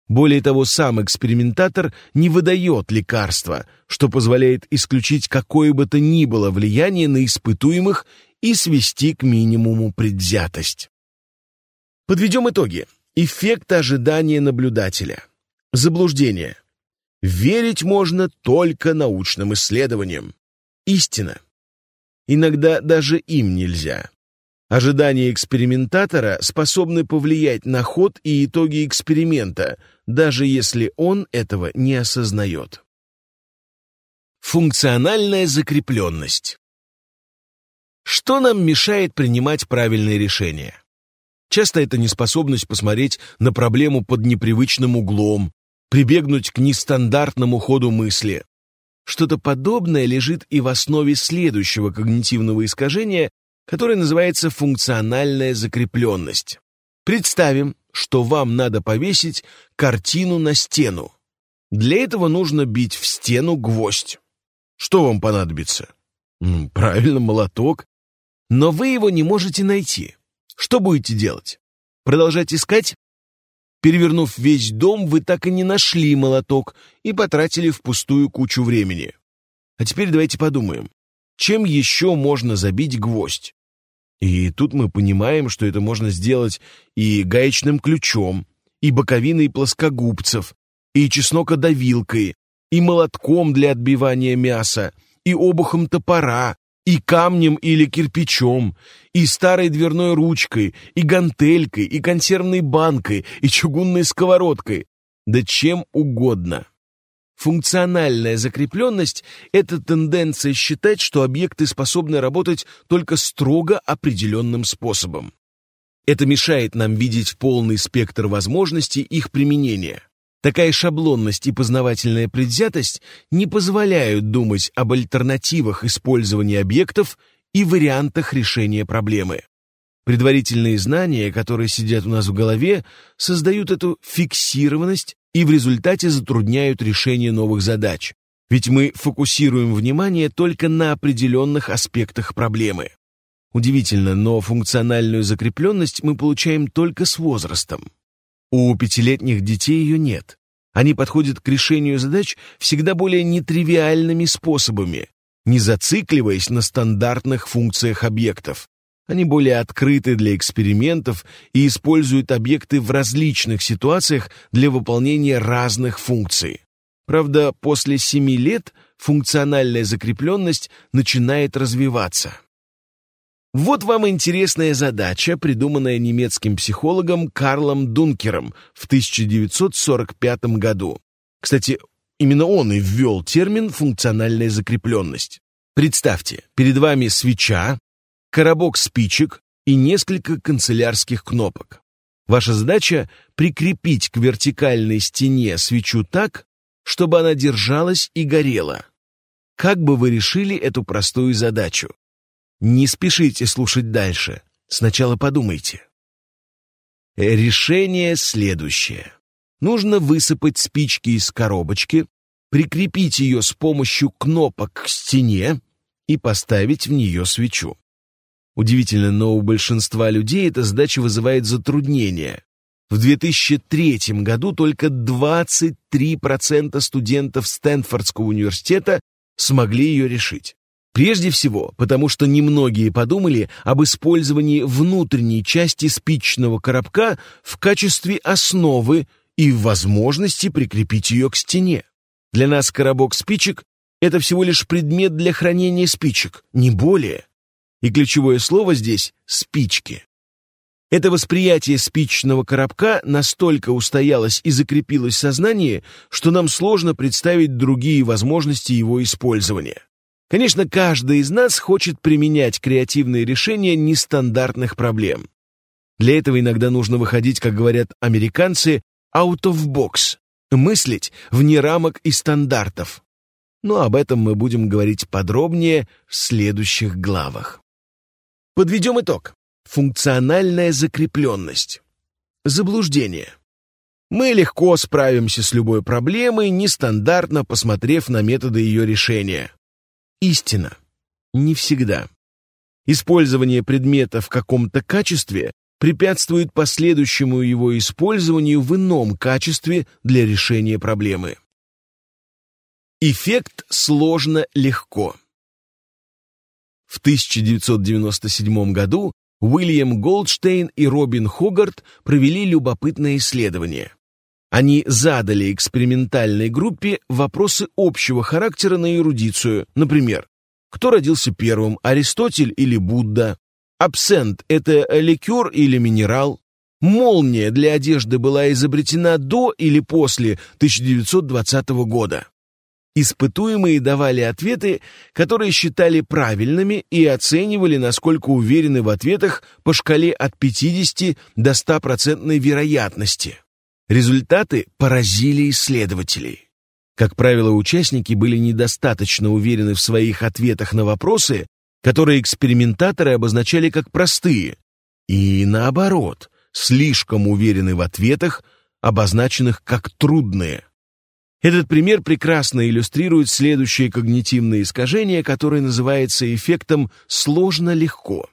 Более того, сам экспериментатор не выдает лекарства, что позволяет исключить какое бы то ни было влияние на испытуемых и свести к минимуму предвзятость. Подведем итоги. Эффект ожидания наблюдателя. Заблуждение. Верить можно только научным исследованиям. Истина. Иногда даже им нельзя. Ожидания экспериментатора способны повлиять на ход и итоги эксперимента, даже если он этого не осознает. Функциональная закрепленность. Что нам мешает принимать правильные решения? Часто это неспособность посмотреть на проблему под непривычным углом, прибегнуть к нестандартному ходу мысли. Что-то подобное лежит и в основе следующего когнитивного искажения, которое называется функциональная закрепленность. Представим, что вам надо повесить картину на стену. Для этого нужно бить в стену гвоздь. Что вам понадобится? Правильно, молоток но вы его не можете найти. Что будете делать? Продолжать искать? Перевернув весь дом, вы так и не нашли молоток и потратили впустую кучу времени. А теперь давайте подумаем, чем еще можно забить гвоздь? И тут мы понимаем, что это можно сделать и гаечным ключом, и боковиной плоскогубцев, и чеснокодавилкой, и молотком для отбивания мяса, и обухом топора, и камнем или кирпичом, и старой дверной ручкой, и гантелькой, и консервной банкой, и чугунной сковородкой, да чем угодно. Функциональная закрепленность – это тенденция считать, что объекты способны работать только строго определенным способом. Это мешает нам видеть полный спектр возможностей их применения. Такая шаблонность и познавательная предвзятость не позволяют думать об альтернативах использования объектов и вариантах решения проблемы. Предварительные знания, которые сидят у нас в голове, создают эту фиксированность и в результате затрудняют решение новых задач, ведь мы фокусируем внимание только на определенных аспектах проблемы. Удивительно, но функциональную закрепленность мы получаем только с возрастом. У пятилетних детей ее нет. Они подходят к решению задач всегда более нетривиальными способами, не зацикливаясь на стандартных функциях объектов. Они более открыты для экспериментов и используют объекты в различных ситуациях для выполнения разных функций. Правда, после 7 лет функциональная закрепленность начинает развиваться. Вот вам интересная задача, придуманная немецким психологом Карлом Дункером в 1945 году. Кстати, именно он и ввел термин «функциональная закрепленность». Представьте, перед вами свеча, коробок спичек и несколько канцелярских кнопок. Ваша задача — прикрепить к вертикальной стене свечу так, чтобы она держалась и горела. Как бы вы решили эту простую задачу? Не спешите слушать дальше. Сначала подумайте. Решение следующее. Нужно высыпать спички из коробочки, прикрепить ее с помощью кнопок к стене и поставить в нее свечу. Удивительно, но у большинства людей эта задача вызывает затруднения. В 2003 году только 23% студентов Стэнфордского университета смогли ее решить. Прежде всего, потому что немногие подумали об использовании внутренней части спичного коробка в качестве основы и возможности прикрепить ее к стене. Для нас коробок спичек — это всего лишь предмет для хранения спичек, не более. И ключевое слово здесь — спички. Это восприятие спичного коробка настолько устоялось и закрепилось в сознании, что нам сложно представить другие возможности его использования. Конечно, каждый из нас хочет применять креативные решения нестандартных проблем. Для этого иногда нужно выходить, как говорят американцы, out of box, мыслить вне рамок и стандартов. Но об этом мы будем говорить подробнее в следующих главах. Подведем итог. Функциональная закрепленность. Заблуждение. Мы легко справимся с любой проблемой, нестандартно посмотрев на методы ее решения. Истина. Не всегда. Использование предмета в каком-то качестве препятствует последующему его использованию в ином качестве для решения проблемы. Эффект сложно-легко. В 1997 году Уильям Голдштейн и Робин Хогарт провели любопытное исследование. Они задали экспериментальной группе вопросы общего характера на эрудицию, например, кто родился первым, Аристотель или Будда? Абсент – это ликер или минерал? Молния для одежды была изобретена до или после 1920 года? Испытуемые давали ответы, которые считали правильными и оценивали, насколько уверены в ответах по шкале от 50 до 100% вероятности. Результаты поразили исследователей. Как правило, участники были недостаточно уверены в своих ответах на вопросы, которые экспериментаторы обозначали как простые, и наоборот, слишком уверены в ответах, обозначенных как трудные. Этот пример прекрасно иллюстрирует следующее когнитивное искажение, которое называется эффектом «сложно-легко».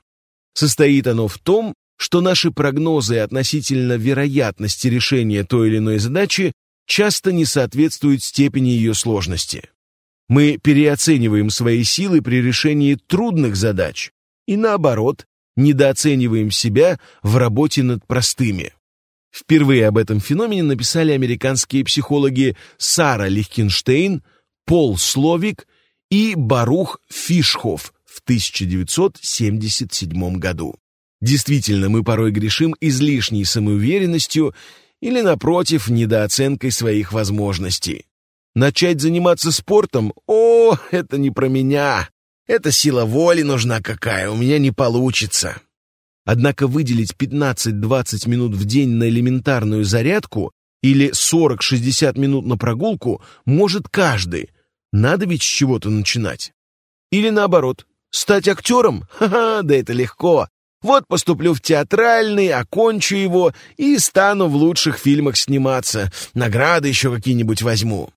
Состоит оно в том, что наши прогнозы относительно вероятности решения той или иной задачи часто не соответствуют степени ее сложности. Мы переоцениваем свои силы при решении трудных задач и, наоборот, недооцениваем себя в работе над простыми. Впервые об этом феномене написали американские психологи Сара Лихтенштейн, Пол Словик и Барух Фишхоф в 1977 году. Действительно, мы порой грешим излишней самоуверенностью или, напротив, недооценкой своих возможностей. Начать заниматься спортом? О, это не про меня. Это сила воли нужна какая, у меня не получится. Однако выделить 15-20 минут в день на элементарную зарядку или 40-60 минут на прогулку может каждый. Надо ведь с чего-то начинать. Или наоборот, Стать актером? Ха-ха, да это легко. Вот поступлю в театральный, окончу его и стану в лучших фильмах сниматься. Награды еще какие-нибудь возьму.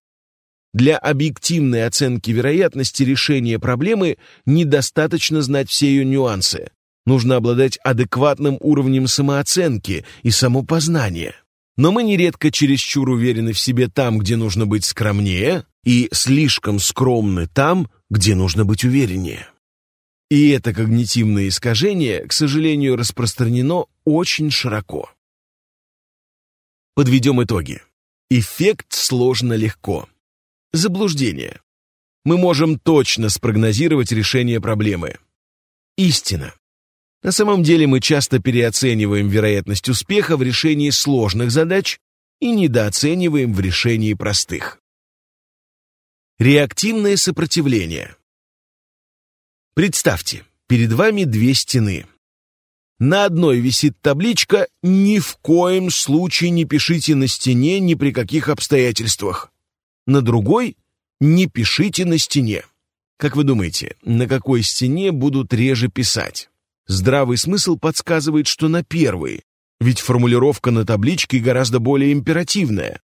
Для объективной оценки вероятности решения проблемы недостаточно знать все ее нюансы. Нужно обладать адекватным уровнем самооценки и самопознания. Но мы нередко чересчур уверены в себе там, где нужно быть скромнее, и слишком скромны там, где нужно быть увереннее. И это когнитивное искажение, к сожалению, распространено очень широко. Подведем итоги. Эффект сложно легко. Заблуждение. Мы можем точно спрогнозировать решение проблемы. Истина. На самом деле мы часто переоцениваем вероятность успеха в решении сложных задач и недооцениваем в решении простых. Реактивное сопротивление. Представьте, перед вами две стены. На одной висит табличка «Ни в коем случае не пишите на стене ни при каких обстоятельствах». На другой «Не пишите на стене». Как вы думаете, на какой стене будут реже писать? Здравый смысл подсказывает, что на первый, ведь формулировка на табличке гораздо более императивная.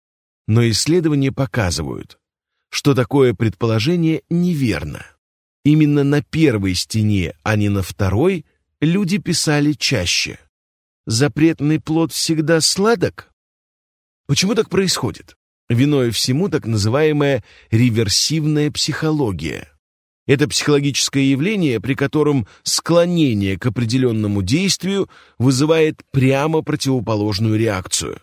Но исследования показывают, что такое предположение неверно. Именно на первой стене, а не на второй, люди писали чаще. Запретный плод всегда сладок? Почему так происходит? Виной всему так называемая реверсивная психология. Это психологическое явление, при котором склонение к определенному действию вызывает прямо противоположную реакцию.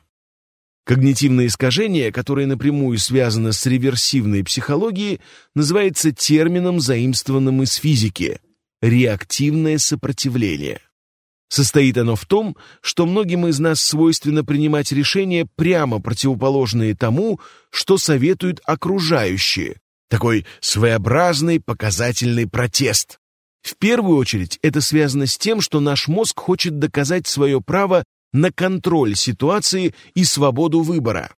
Когнитивное искажение, которое напрямую связано с реверсивной психологией, называется термином, заимствованным из физики – реактивное сопротивление. Состоит оно в том, что многим из нас свойственно принимать решения прямо противоположные тому, что советуют окружающие, такой своеобразный показательный протест. В первую очередь это связано с тем, что наш мозг хочет доказать свое право на контроль ситуации и свободу выбора.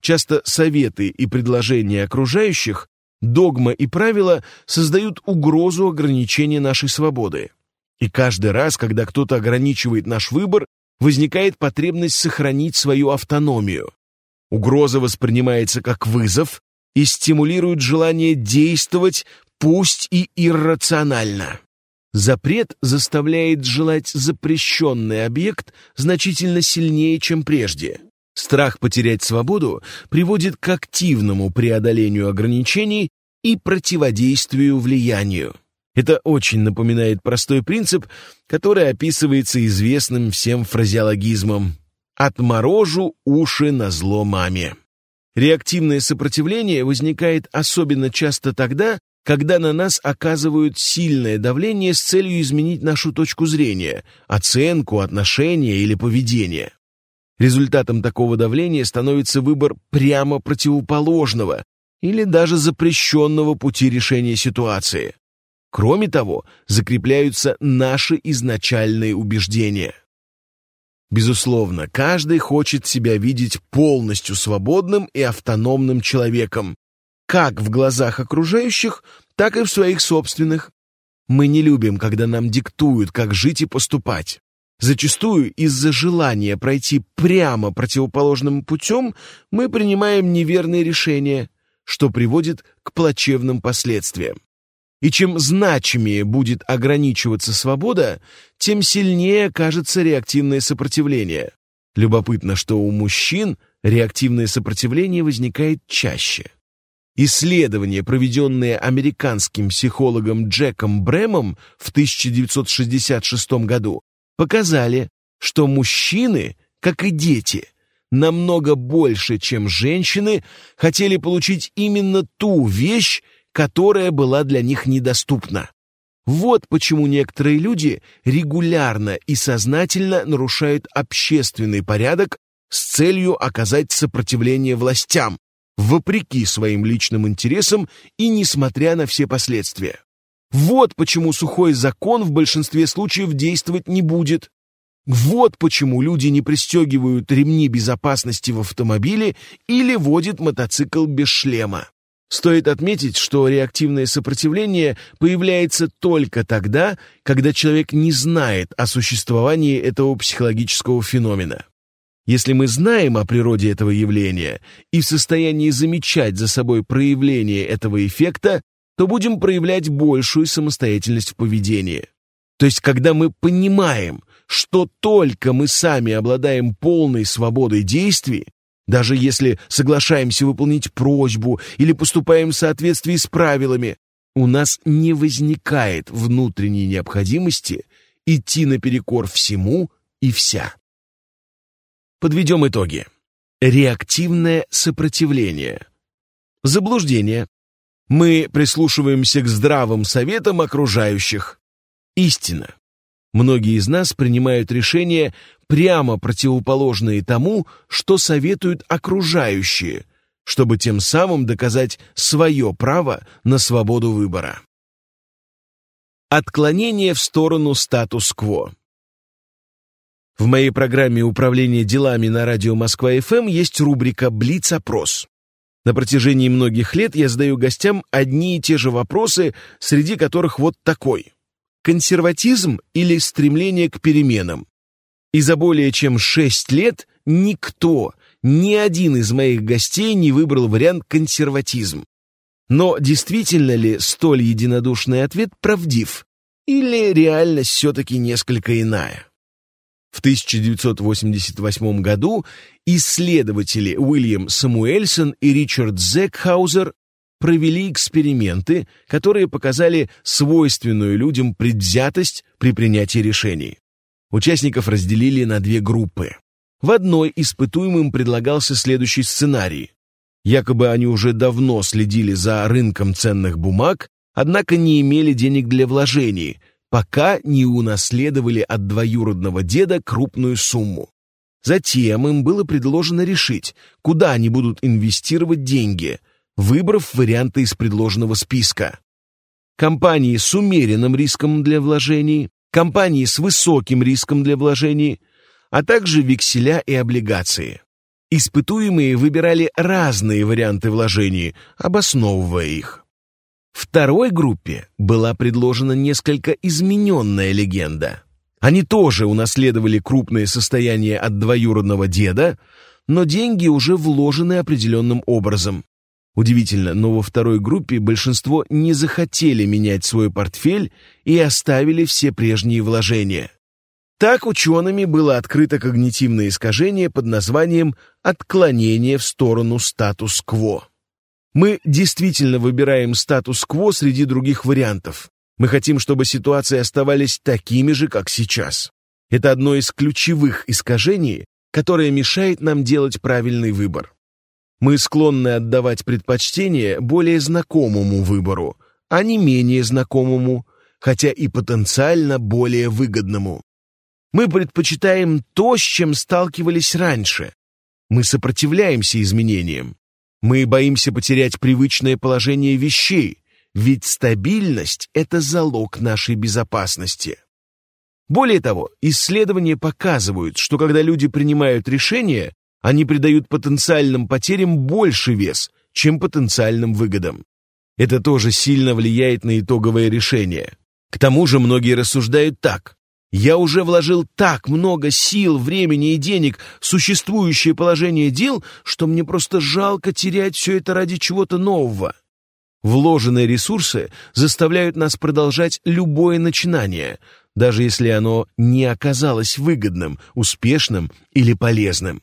Часто советы и предложения окружающих, догма и правила создают угрозу ограничения нашей свободы. И каждый раз, когда кто-то ограничивает наш выбор, возникает потребность сохранить свою автономию. Угроза воспринимается как вызов, и стимулируют желание действовать, пусть и иррационально. Запрет заставляет желать запрещенный объект значительно сильнее, чем прежде. Страх потерять свободу приводит к активному преодолению ограничений и противодействию влиянию. Это очень напоминает простой принцип, который описывается известным всем фразеологизмом «отморожу уши на зло маме». Реактивное сопротивление возникает особенно часто тогда, когда на нас оказывают сильное давление с целью изменить нашу точку зрения, оценку, отношения или поведение. Результатом такого давления становится выбор прямо противоположного или даже запрещенного пути решения ситуации. Кроме того, закрепляются наши изначальные убеждения. Безусловно, каждый хочет себя видеть полностью свободным и автономным человеком, как в глазах окружающих, так и в своих собственных. Мы не любим, когда нам диктуют, как жить и поступать. Зачастую из-за желания пройти прямо противоположным путем мы принимаем неверные решения, что приводит к плачевным последствиям. И чем значимее будет ограничиваться свобода, тем сильнее окажется реактивное сопротивление. Любопытно, что у мужчин реактивное сопротивление возникает чаще. Исследования, проведенные американским психологом Джеком Брэмом в 1966 году, показали, что мужчины, как и дети, намного больше, чем женщины, хотели получить именно ту вещь, которая была для них недоступна. Вот почему некоторые люди регулярно и сознательно нарушают общественный порядок с целью оказать сопротивление властям, вопреки своим личным интересам и несмотря на все последствия. Вот почему сухой закон в большинстве случаев действовать не будет. Вот почему люди не пристегивают ремни безопасности в автомобиле или водят мотоцикл без шлема. Стоит отметить, что реактивное сопротивление появляется только тогда, когда человек не знает о существовании этого психологического феномена. Если мы знаем о природе этого явления и в состоянии замечать за собой проявление этого эффекта, то будем проявлять большую самостоятельность в поведении. То есть, когда мы понимаем, что только мы сами обладаем полной свободой действий, даже если соглашаемся выполнить просьбу или поступаем в соответствии с правилами, у нас не возникает внутренней необходимости идти наперекор всему и вся. Подведем итоги. Реактивное сопротивление. Заблуждение. Мы прислушиваемся к здравым советам окружающих. Истина. Многие из нас принимают решения, прямо противоположные тому, что советуют окружающие, чтобы тем самым доказать свое право на свободу выбора. Отклонение в сторону статус-кво. В моей программе управления делами на радио Москва-ФМ есть рубрика «Блиц-опрос». На протяжении многих лет я задаю гостям одни и те же вопросы, среди которых вот такой. Консерватизм или стремление к переменам? И за более чем шесть лет никто, ни один из моих гостей не выбрал вариант консерватизм. Но действительно ли столь единодушный ответ правдив? Или реальность все-таки несколько иная? В 1988 году исследователи Уильям Самуэльсон и Ричард Зекхаузер провели эксперименты, которые показали свойственную людям предвзятость при принятии решений. Участников разделили на две группы. В одной испытуемым предлагался следующий сценарий. Якобы они уже давно следили за рынком ценных бумаг, однако не имели денег для вложений, пока не унаследовали от двоюродного деда крупную сумму. Затем им было предложено решить, куда они будут инвестировать деньги, выбрав варианты из предложенного списка. Компании с умеренным риском для вложений, компании с высоким риском для вложений, а также векселя и облигации. Испытуемые выбирали разные варианты вложений, обосновывая их. Второй группе была предложена несколько измененная легенда. Они тоже унаследовали крупное состояние от двоюродного деда, но деньги уже вложены определенным образом. Удивительно, но во второй группе большинство не захотели менять свой портфель и оставили все прежние вложения. Так учеными было открыто когнитивное искажение под названием «отклонение в сторону статус-кво». Мы действительно выбираем статус-кво среди других вариантов. Мы хотим, чтобы ситуации оставались такими же, как сейчас. Это одно из ключевых искажений, которое мешает нам делать правильный выбор. Мы склонны отдавать предпочтение более знакомому выбору, а не менее знакомому, хотя и потенциально более выгодному. Мы предпочитаем то, с чем сталкивались раньше. Мы сопротивляемся изменениям. Мы боимся потерять привычное положение вещей, ведь стабильность – это залог нашей безопасности. Более того, исследования показывают, что когда люди принимают решения, они придают потенциальным потерям больше вес, чем потенциальным выгодам. Это тоже сильно влияет на итоговое решение. К тому же многие рассуждают так. Я уже вложил так много сил, времени и денег в существующее положение дел, что мне просто жалко терять все это ради чего-то нового. Вложенные ресурсы заставляют нас продолжать любое начинание, даже если оно не оказалось выгодным, успешным или полезным.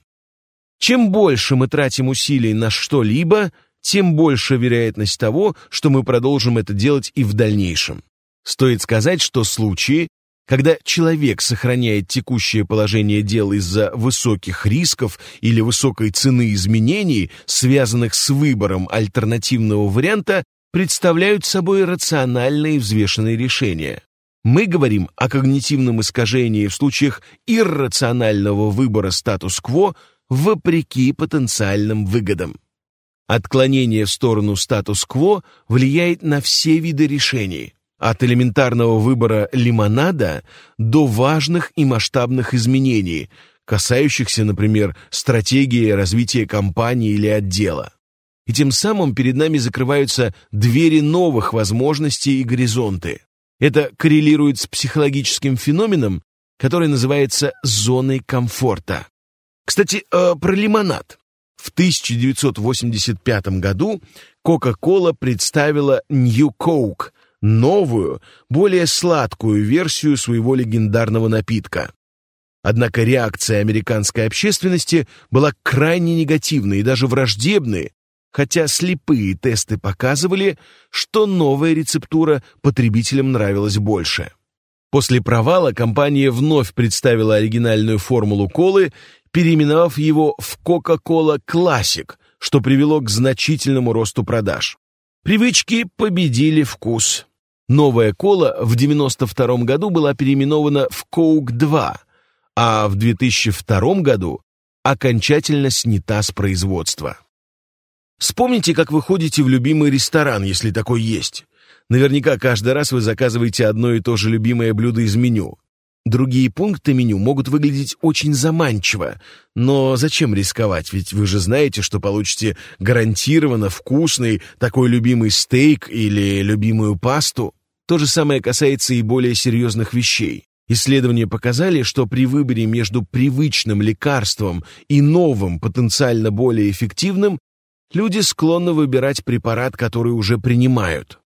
Чем больше мы тратим усилий на что-либо, тем больше вероятность того, что мы продолжим это делать и в дальнейшем. Стоит сказать, что случаи, когда человек сохраняет текущее положение дел из-за высоких рисков или высокой цены изменений, связанных с выбором альтернативного варианта, представляют собой рациональные взвешенные решения. Мы говорим о когнитивном искажении в случаях иррационального выбора статус-кво вопреки потенциальным выгодам. Отклонение в сторону статус-кво влияет на все виды решений, от элементарного выбора лимонада до важных и масштабных изменений, касающихся, например, стратегии развития компании или отдела. и тем самым перед нами закрываются двери новых возможностей и горизонты. Это коррелирует с психологическим феноменом, который называется зоной комфорта. Кстати, э, про лимонад. В 1985 году Coca-Cola представила New Coke, новую, более сладкую версию своего легендарного напитка. Однако реакция американской общественности была крайне негативной и даже враждебной, хотя слепые тесты показывали, что новая рецептура потребителям нравилась больше. После провала компания вновь представила оригинальную формулу колы, переименовав его в Coca-Cola Classic, что привело к значительному росту продаж. Привычки победили вкус. Новая кола в 1992 году была переименована в Coke 2, а в 2002 году окончательно снята с производства. Вспомните, как вы ходите в любимый ресторан, если такой есть. Наверняка каждый раз вы заказываете одно и то же любимое блюдо из меню. Другие пункты меню могут выглядеть очень заманчиво, но зачем рисковать, ведь вы же знаете, что получите гарантированно вкусный такой любимый стейк или любимую пасту. То же самое касается и более серьезных вещей. Исследования показали, что при выборе между привычным лекарством и новым, потенциально более эффективным, люди склонны выбирать препарат, который уже принимают.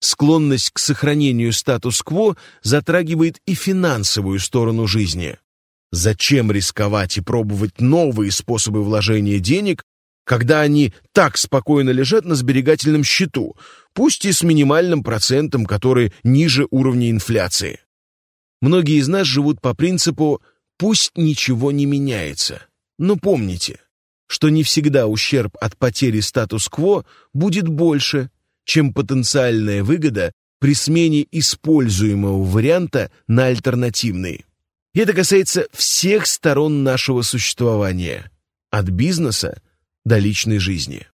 Склонность к сохранению статус-кво затрагивает и финансовую сторону жизни. Зачем рисковать и пробовать новые способы вложения денег, когда они так спокойно лежат на сберегательном счету, пусть и с минимальным процентом, который ниже уровня инфляции? Многие из нас живут по принципу «пусть ничего не меняется». Но помните, что не всегда ущерб от потери статус-кво будет больше, чем потенциальная выгода при смене используемого варианта на альтернативный. И это касается всех сторон нашего существования, от бизнеса до личной жизни.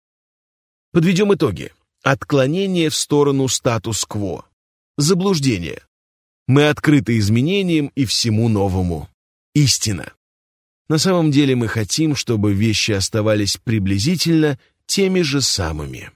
Подведем итоги. Отклонение в сторону статус-кво. Заблуждение. Мы открыты изменениям и всему новому. Истина. На самом деле мы хотим, чтобы вещи оставались приблизительно теми же самыми.